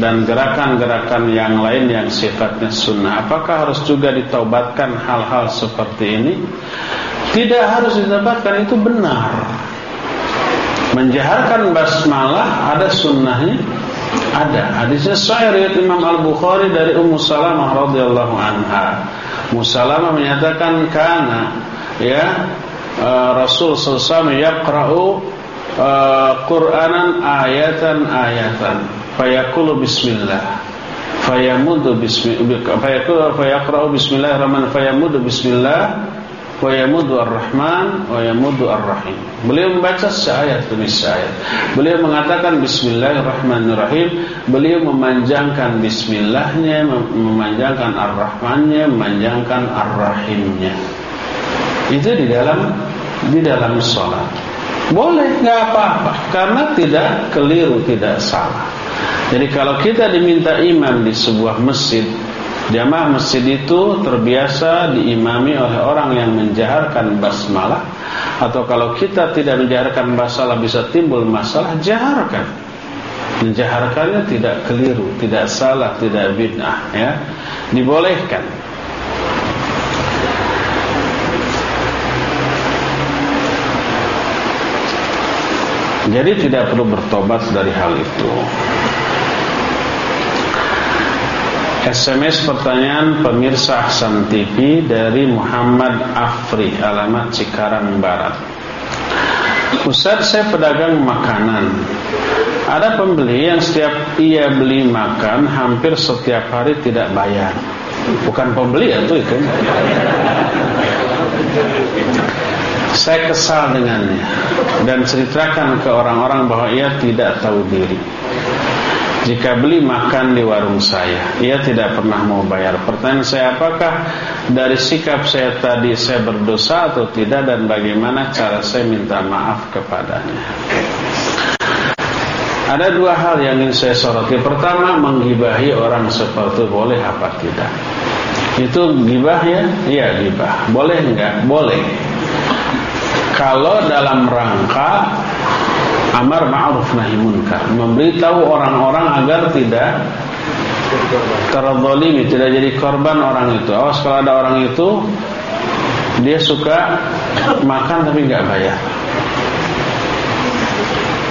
dan gerakan-gerakan yang lain yang sifatnya sunnah. Apakah harus juga ditaubatkan hal-hal seperti ini? Tidak harus ditaubatkan itu benar. Menjaharkan basmalah ada sunnahnya? Ada. Hadisnya sahih riwayat Imam Al-Bukhari dari Ummu Salamah radhiyallahu anha. Ummu Salamah menyatakan kana ya uh, Rasul sallallahu alaihi wasallam yaqra'u uh, Qur'anan ayatan ayatan fayaqulu bismillah. Fayamudu bismillah fayaqulu fayaqra'u bismillahirrahmanirrahim fayamudu bismillah. Wa yamudu ar-rahman. Wa yamudu ar-rahim. Beliau membaca seayat demi seayat. Beliau mengatakan bismillahirrahmanirrahim. Beliau memanjangkan bismillahnya memanjangkan ar-rahmannya memanjangkan ar-rahimnya. Itu di dalam di dalam salat boleh nggak apa-apa. Karena tidak keliru tidak salah. Jadi kalau kita diminta imam di sebuah masjid Jamaah masjid itu terbiasa diimami oleh orang yang menjaharkan basmalah Atau kalau kita tidak menjaharkan basmalah bisa timbul masalah Jaharkan. Menjaharkannya tidak keliru, tidak salah, tidak bid'ah ya. Dibolehkan Jadi tidak perlu bertobat dari hal itu SMS pertanyaan pemirsa Ahsan TV dari Muhammad Afri alamat Cikarang Barat. Ustaz saya pedagang makanan. Ada pembeli yang setiap ia beli makan hampir setiap hari tidak bayar. Bukan pembeli ya tuh itu. Saya kesal dengannya dan ceritakan ke orang-orang bahwa ia tidak tahu diri. Jika beli makan di warung saya Ia tidak pernah mau bayar. Pertanyaan saya apakah Dari sikap saya tadi saya berdosa atau tidak Dan bagaimana cara saya minta maaf kepadanya? Ada dua hal yang ingin saya soroti. Pertama menggibahi orang seperti Boleh apa tidak? Itu gibah ya? Iya gibah. Boleh enggak? Boleh Kalau dalam rangka amar ma'ruf nahi munkar, memberitahu orang-orang agar tidak terzalimi, tidak jadi korban orang itu. Awas kalau ada orang itu dia suka makan tapi nggak bayar.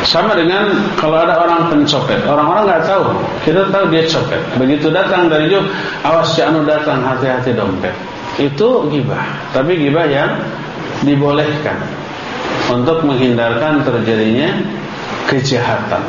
Sama dengan kalau ada orang pencopet, orang-orang nggak tahu, kita tahu dia copet. Begitu datang dari jauh, awas si anu datang, hati-hati dompet. Itu gibah, tapi gibah yang dibolehkan untuk menghindarkan terjadinya kejahatan.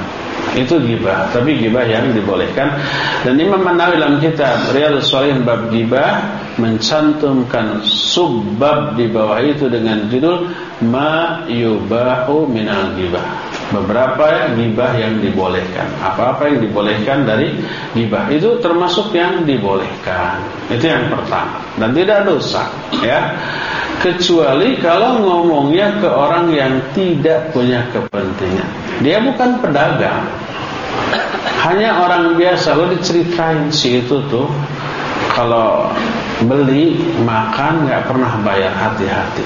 Itu gibah, tapi gibah yang dibolehkan. Dan Imam An-Nawawi dalam kitab Riyadhus Shalihin bab gibah mencantumkan subbab di bawah itu dengan judul ma yubahu minal gibah. Beberapa gibah yang dibolehkan. Apa-apa yang dibolehkan dari gibah itu termasuk yang dibolehkan. Itu yang pertama. Dan tidak dosa, ya kecuali kalau ngomongnya ke orang yang tidak punya kepentingan. Dia bukan pedagang. Hanya orang biasa lo diceritain si itu tuh kalau beli makan nggak pernah bayar hati-hati.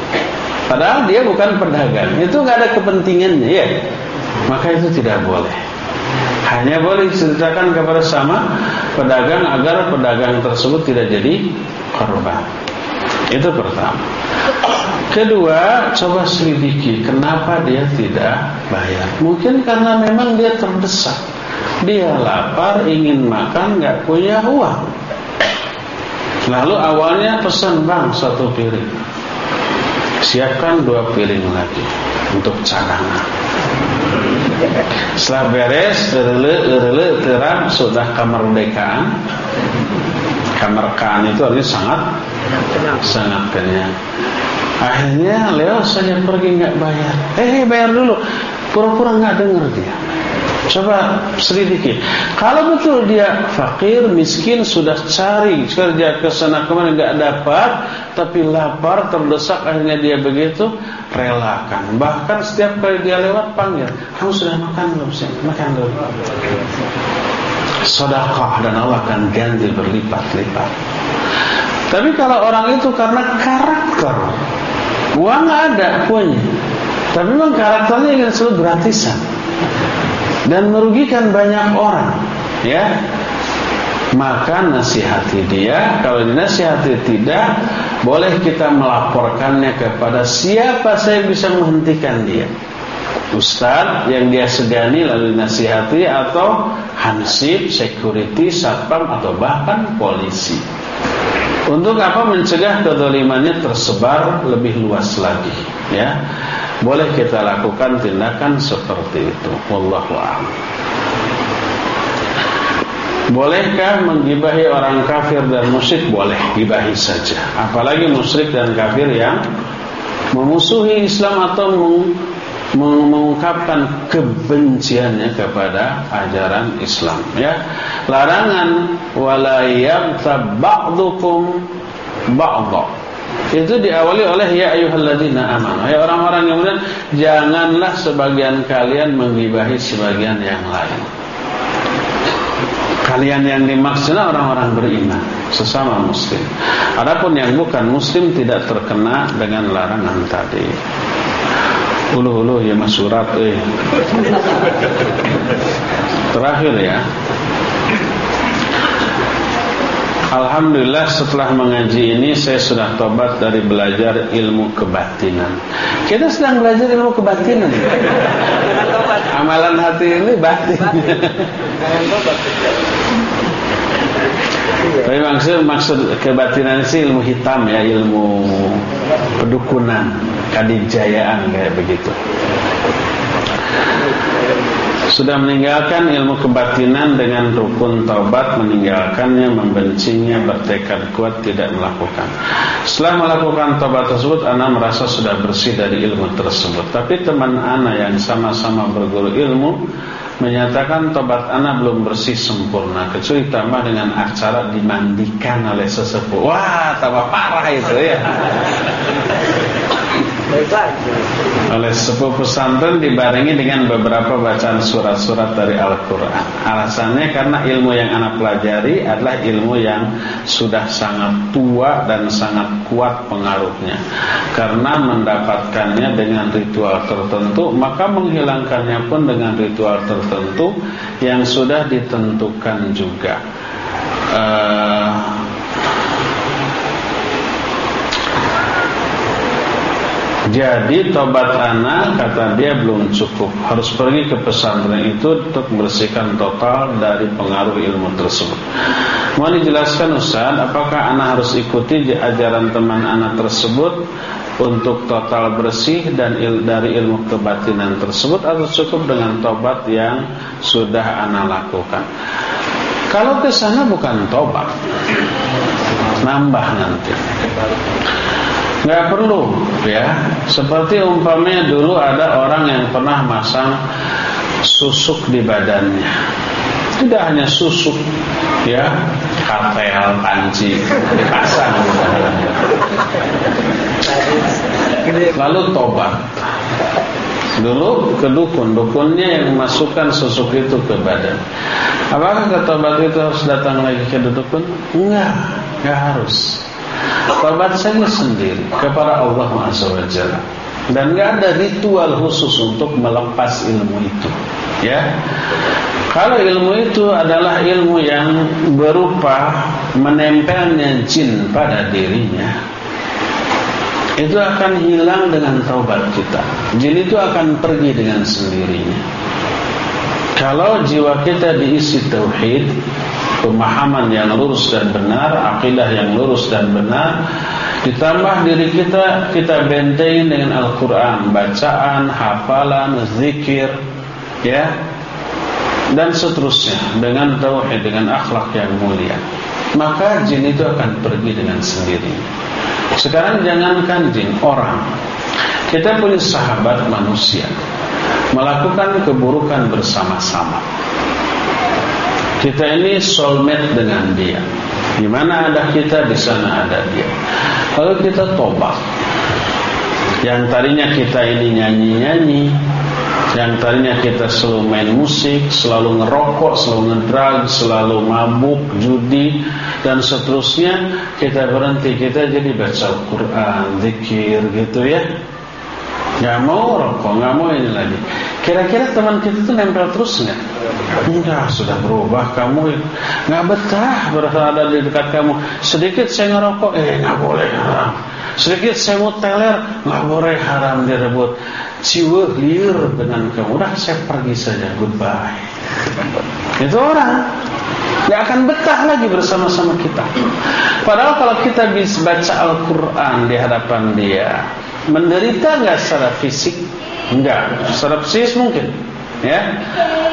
Padahal dia bukan pedagang, itu nggak ada kepentingannya ya. Maka itu tidak boleh. Hanya boleh diceritakan kepada sama pedagang agar pedagang tersebut tidak jadi korban. Itu pertama. Kedua, coba selidiki kenapa dia tidak bayar. Mungkin karena memang dia terdesak. Dia lapar, ingin makan, nggak punya uang. Lalu awalnya pesan bang satu piring. Siapkan dua piring lagi untuk cadangan. Setelah beres, erele, terang, sudah kemerdekaan. Kemerdekaan itu artinya sangat sangat kenyang. Akhirnya Leo saja pergi nggak bayar. Eh, bayar dulu. Pura-pura nggak dengar dia. Coba selidiki. Kalau betul dia fakir, miskin, sudah cari kerja ke sana ke mana nggak dapat, tapi lapar, terdesak, akhirnya dia begitu, relakan. Bahkan setiap kali dia lewat panggil, kamu sudah makan belum sih? Makan dulu. Sodakah dan Allah akan ganti berlipat-lipat. Tapi kalau orang itu karena karakter, uang nggak ada punya, tapi memang karakternya ingin selalu gratisan dan merugikan banyak orang ya. Maka nasihati dia. Kalau dinasihati tidak boleh kita melaporkannya kepada siapa saya bisa menghentikan dia. Ustaz yang dia segani lalu dinasihati atau hansip, security, satpam atau bahkan polisi untuk apa mencegah kedolimannya tersebar lebih luas lagi ya boleh kita lakukan tindakan seperti itu. Wallahu a'lam. Bolehkah menggibahi orang kafir dan musyrik? Boleh, gibahi saja. Apalagi musyrik dan kafir yang memusuhi Islam atau mengungkapkan kebenciannya kepada ajaran Islam ya. Larangan wala yabta ba'dukum itu diawali oleh ya ayyuhalladzina amanu. Ya orang-orang yang kemudian janganlah sebagian kalian menggibahi sebagian yang lain. Kalian yang dimaksudnya orang-orang beriman, sesama muslim. Adapun yang bukan muslim tidak terkena dengan larangan tadi. Ulu-ulu ya masurat eh. Terakhir ya. Alhamdulillah setelah mengaji ini saya sudah tobat dari belajar ilmu kebatinan. Kita sedang belajar ilmu kebatinan. Amalan hati ini batin. Tapi maksud maksud kebatinan sih ilmu hitam ya, ilmu pedukunan, kadijayaan kayak begitu. Sudah meninggalkan ilmu kebatinan dengan rukun taubat meninggalkannya membencinya bertekad kuat tidak melakukan. Setelah melakukan taubat tersebut anak merasa sudah bersih dari ilmu tersebut. Tapi teman anak yang sama-sama berguru ilmu menyatakan tobat anak belum bersih sempurna kecuali tambah dengan acara dimandikan oleh sesepuh. Wah tambah parah itu ya oleh sepuh pesantren dibarengi dengan beberapa bacaan surat-surat dari Al-Quran. Alasannya karena ilmu yang anak pelajari adalah ilmu yang sudah sangat tua dan sangat kuat pengaruhnya. Karena mendapatkannya dengan ritual tertentu Maka menghilangkannya pun dengan ritual tertentu Yang sudah ditentukan juga. Uh, Jadi tobat anak kata dia belum cukup. Harus pergi ke pesantren itu Untuk bersihkan total dari pengaruh ilmu tersebut. Mau dijelaskan Ustaz Apakah anak harus ikuti ajaran teman anak tersebut Untuk total bersih dan il, dari ilmu kebatinan tersebut Atau cukup dengan tobat yang sudah anak lakukan? Kalau ke sana bukan tobat Nambah nanti nggak perlu ya seperti umpamanya dulu ada orang yang pernah masang susuk di badannya tidak hanya susuk ya katel panci dipasang lalu tobat Dulu ke dukun, dukunnya yang memasukkan susuk itu ke badan. Apakah ketobat itu harus datang lagi ke dukun? Enggak, enggak harus. Saja sendiri kepada Allah SWT dan enggak ada ritual khusus untuk melepas ilmu itu. Ya, kalau ilmu itu adalah ilmu yang berupa menempelnya jin pada dirinya, itu akan hilang dengan taubat kita. Jin itu akan pergi dengan sendirinya. Kalau jiwa kita diisi tauhid, pemahaman yang lurus dan benar, akidah yang lurus dan benar, ditambah diri kita kita bentengi dengan Al-Qur'an, bacaan, hafalan, zikir, ya. Dan seterusnya dengan tauhid, dengan akhlak yang mulia. Maka jin itu akan pergi dengan sendirinya. Sekarang jangankan jin, orang. Kita punya sahabat manusia melakukan keburukan bersama-sama. Kita ini soulmate dengan dia. Di mana ada kita, di sana ada dia. Lalu kita tobat. Yang tadinya kita ini nyanyi-nyanyi, yang tadinya kita selalu main musik, selalu ngerokok, selalu ngedrag, selalu mabuk, judi dan seterusnya, kita berhenti, kita jadi baca Al-Quran, zikir gitu ya. Gak mau rokok, gak mau ini lagi. Kira-kira teman kita itu nempel terus nggak? Enggak, sudah berubah. Kamu nggak betah berada di dekat kamu. Sedikit saya ngerokok, eh nggak boleh haram. Sedikit saya mau teler, nggak boleh haram direbut jiwa liur dengan kamu. Udah saya pergi saja, goodbye. Itu orang Gak akan betah lagi bersama-sama kita Padahal kalau kita bisa baca Al-Quran di hadapan dia Menderita gak secara fisik? Enggak, secara psikis mungkin ya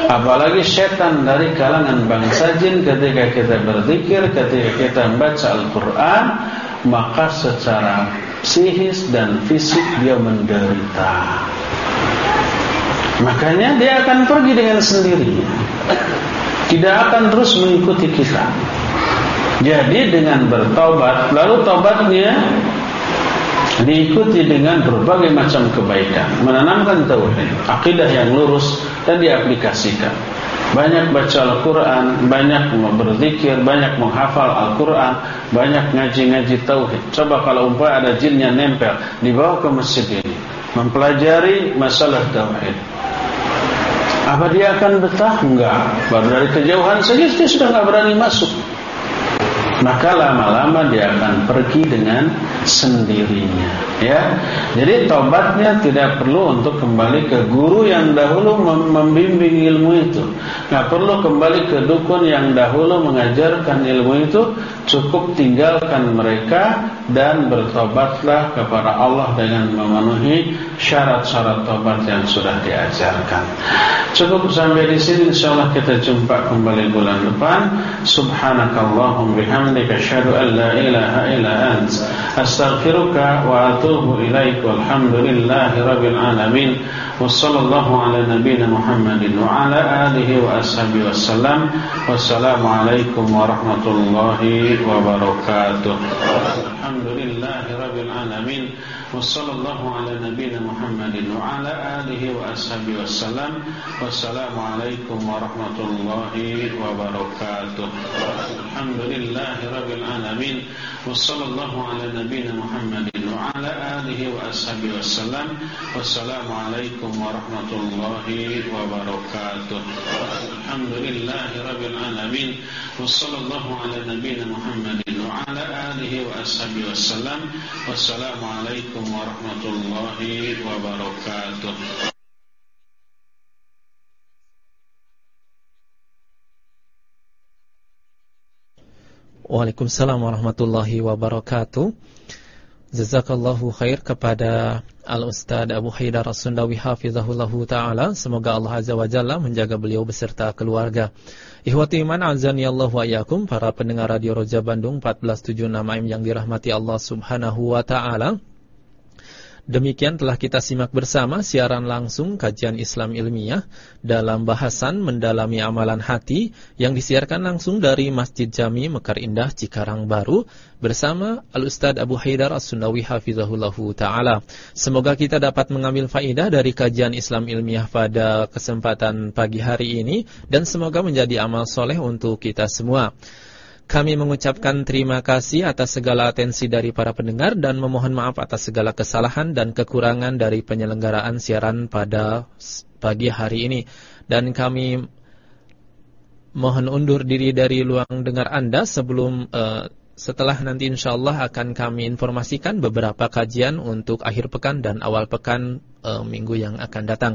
apalagi setan dari kalangan bangsa jin ketika kita berzikir ketika kita membaca Al-Qur'an maka secara psikis dan fisik dia menderita. Makanya dia akan pergi dengan sendirinya. Tidak akan terus mengikuti kita. Jadi dengan bertobat, lalu tobatnya diikuti dengan berbagai macam kebaikan, menanamkan tauhid, akidah yang lurus dan diaplikasikan. Banyak baca Al-Quran Banyak berzikir Banyak menghafal Al-Quran Banyak ngaji-ngaji Tauhid Coba kalau umpah ada jinnya nempel Dibawa ke masjid ini Mempelajari masalah Tauhid Apa dia akan betah? Enggak Baru dari kejauhan saja Dia sudah tidak berani masuk maka lama-lama dia akan pergi dengan sendirinya. Ya. Jadi tobatnya tidak perlu untuk kembali ke guru yang dahulu membimbing ilmu itu. Nggak perlu kembali ke dukun yang dahulu mengajarkan ilmu itu. Cukup tinggalkan mereka dan bertobatlah kepada Allah dengan memenuhi syarat-syarat tobat yang sudah diajarkan. Cukup sampai di sini. Insyaallah kita jumpa kembali bulan depan. Subhanakallahum bihamdika asyhadu an la ilaha illa astaghfiruka wa atubu ilaik walhamdulillahi alamin. Wa warahmatullahi wabarakatuh. Alhamdulillahi alamin. Wassallallahu ala nabiyyina Muhammadin wa ala alihi wa ashabihi wasallam. Wassalamualaikum warahmatullahi wabarakatuh. Alhamdulillahi rabbil alamin. Wassallallahu ala nabiyyina Muhammadin wa ala alihi wa ashabihi wasallam. Wassalamualaikum warahmatullahi wabarakatuh. Alhamdulillahi rabbil alamin. Wassallallahu ala nabiyyina Muhammadin wa ala alihi wa ashabihi wasallam. Wassalamualaikum warahmatullahi wabarakatuh. Waalaikumsalam warahmatullahi wabarakatuh. Jazakallahu khair kepada Al-Ustaz Abu Haidar As-Sundawi Hafizahullahu Ta'ala Semoga Allah Azza wa Jalla menjaga beliau beserta keluarga Ihwati iman azani Allah wa yakum Para pendengar Radio Roja Bandung 1476 AM yang dirahmati Allah Subhanahu wa Ta'ala Demikian telah kita simak bersama siaran langsung kajian Islam ilmiah dalam bahasan mendalami amalan hati yang disiarkan langsung dari Masjid Jami Mekar Indah Cikarang Baru bersama Al-Ustaz Abu Haidar As-Sundawi Hafizahullahu Ta'ala. Semoga kita dapat mengambil faidah dari kajian Islam ilmiah pada kesempatan pagi hari ini dan semoga menjadi amal soleh untuk kita semua. Kami mengucapkan terima kasih atas segala atensi dari para pendengar dan memohon maaf atas segala kesalahan dan kekurangan dari penyelenggaraan siaran pada pagi hari ini. Dan kami mohon undur diri dari luang dengar Anda sebelum uh, setelah nanti insya Allah akan kami informasikan beberapa kajian untuk akhir pekan dan awal pekan uh, minggu yang akan datang.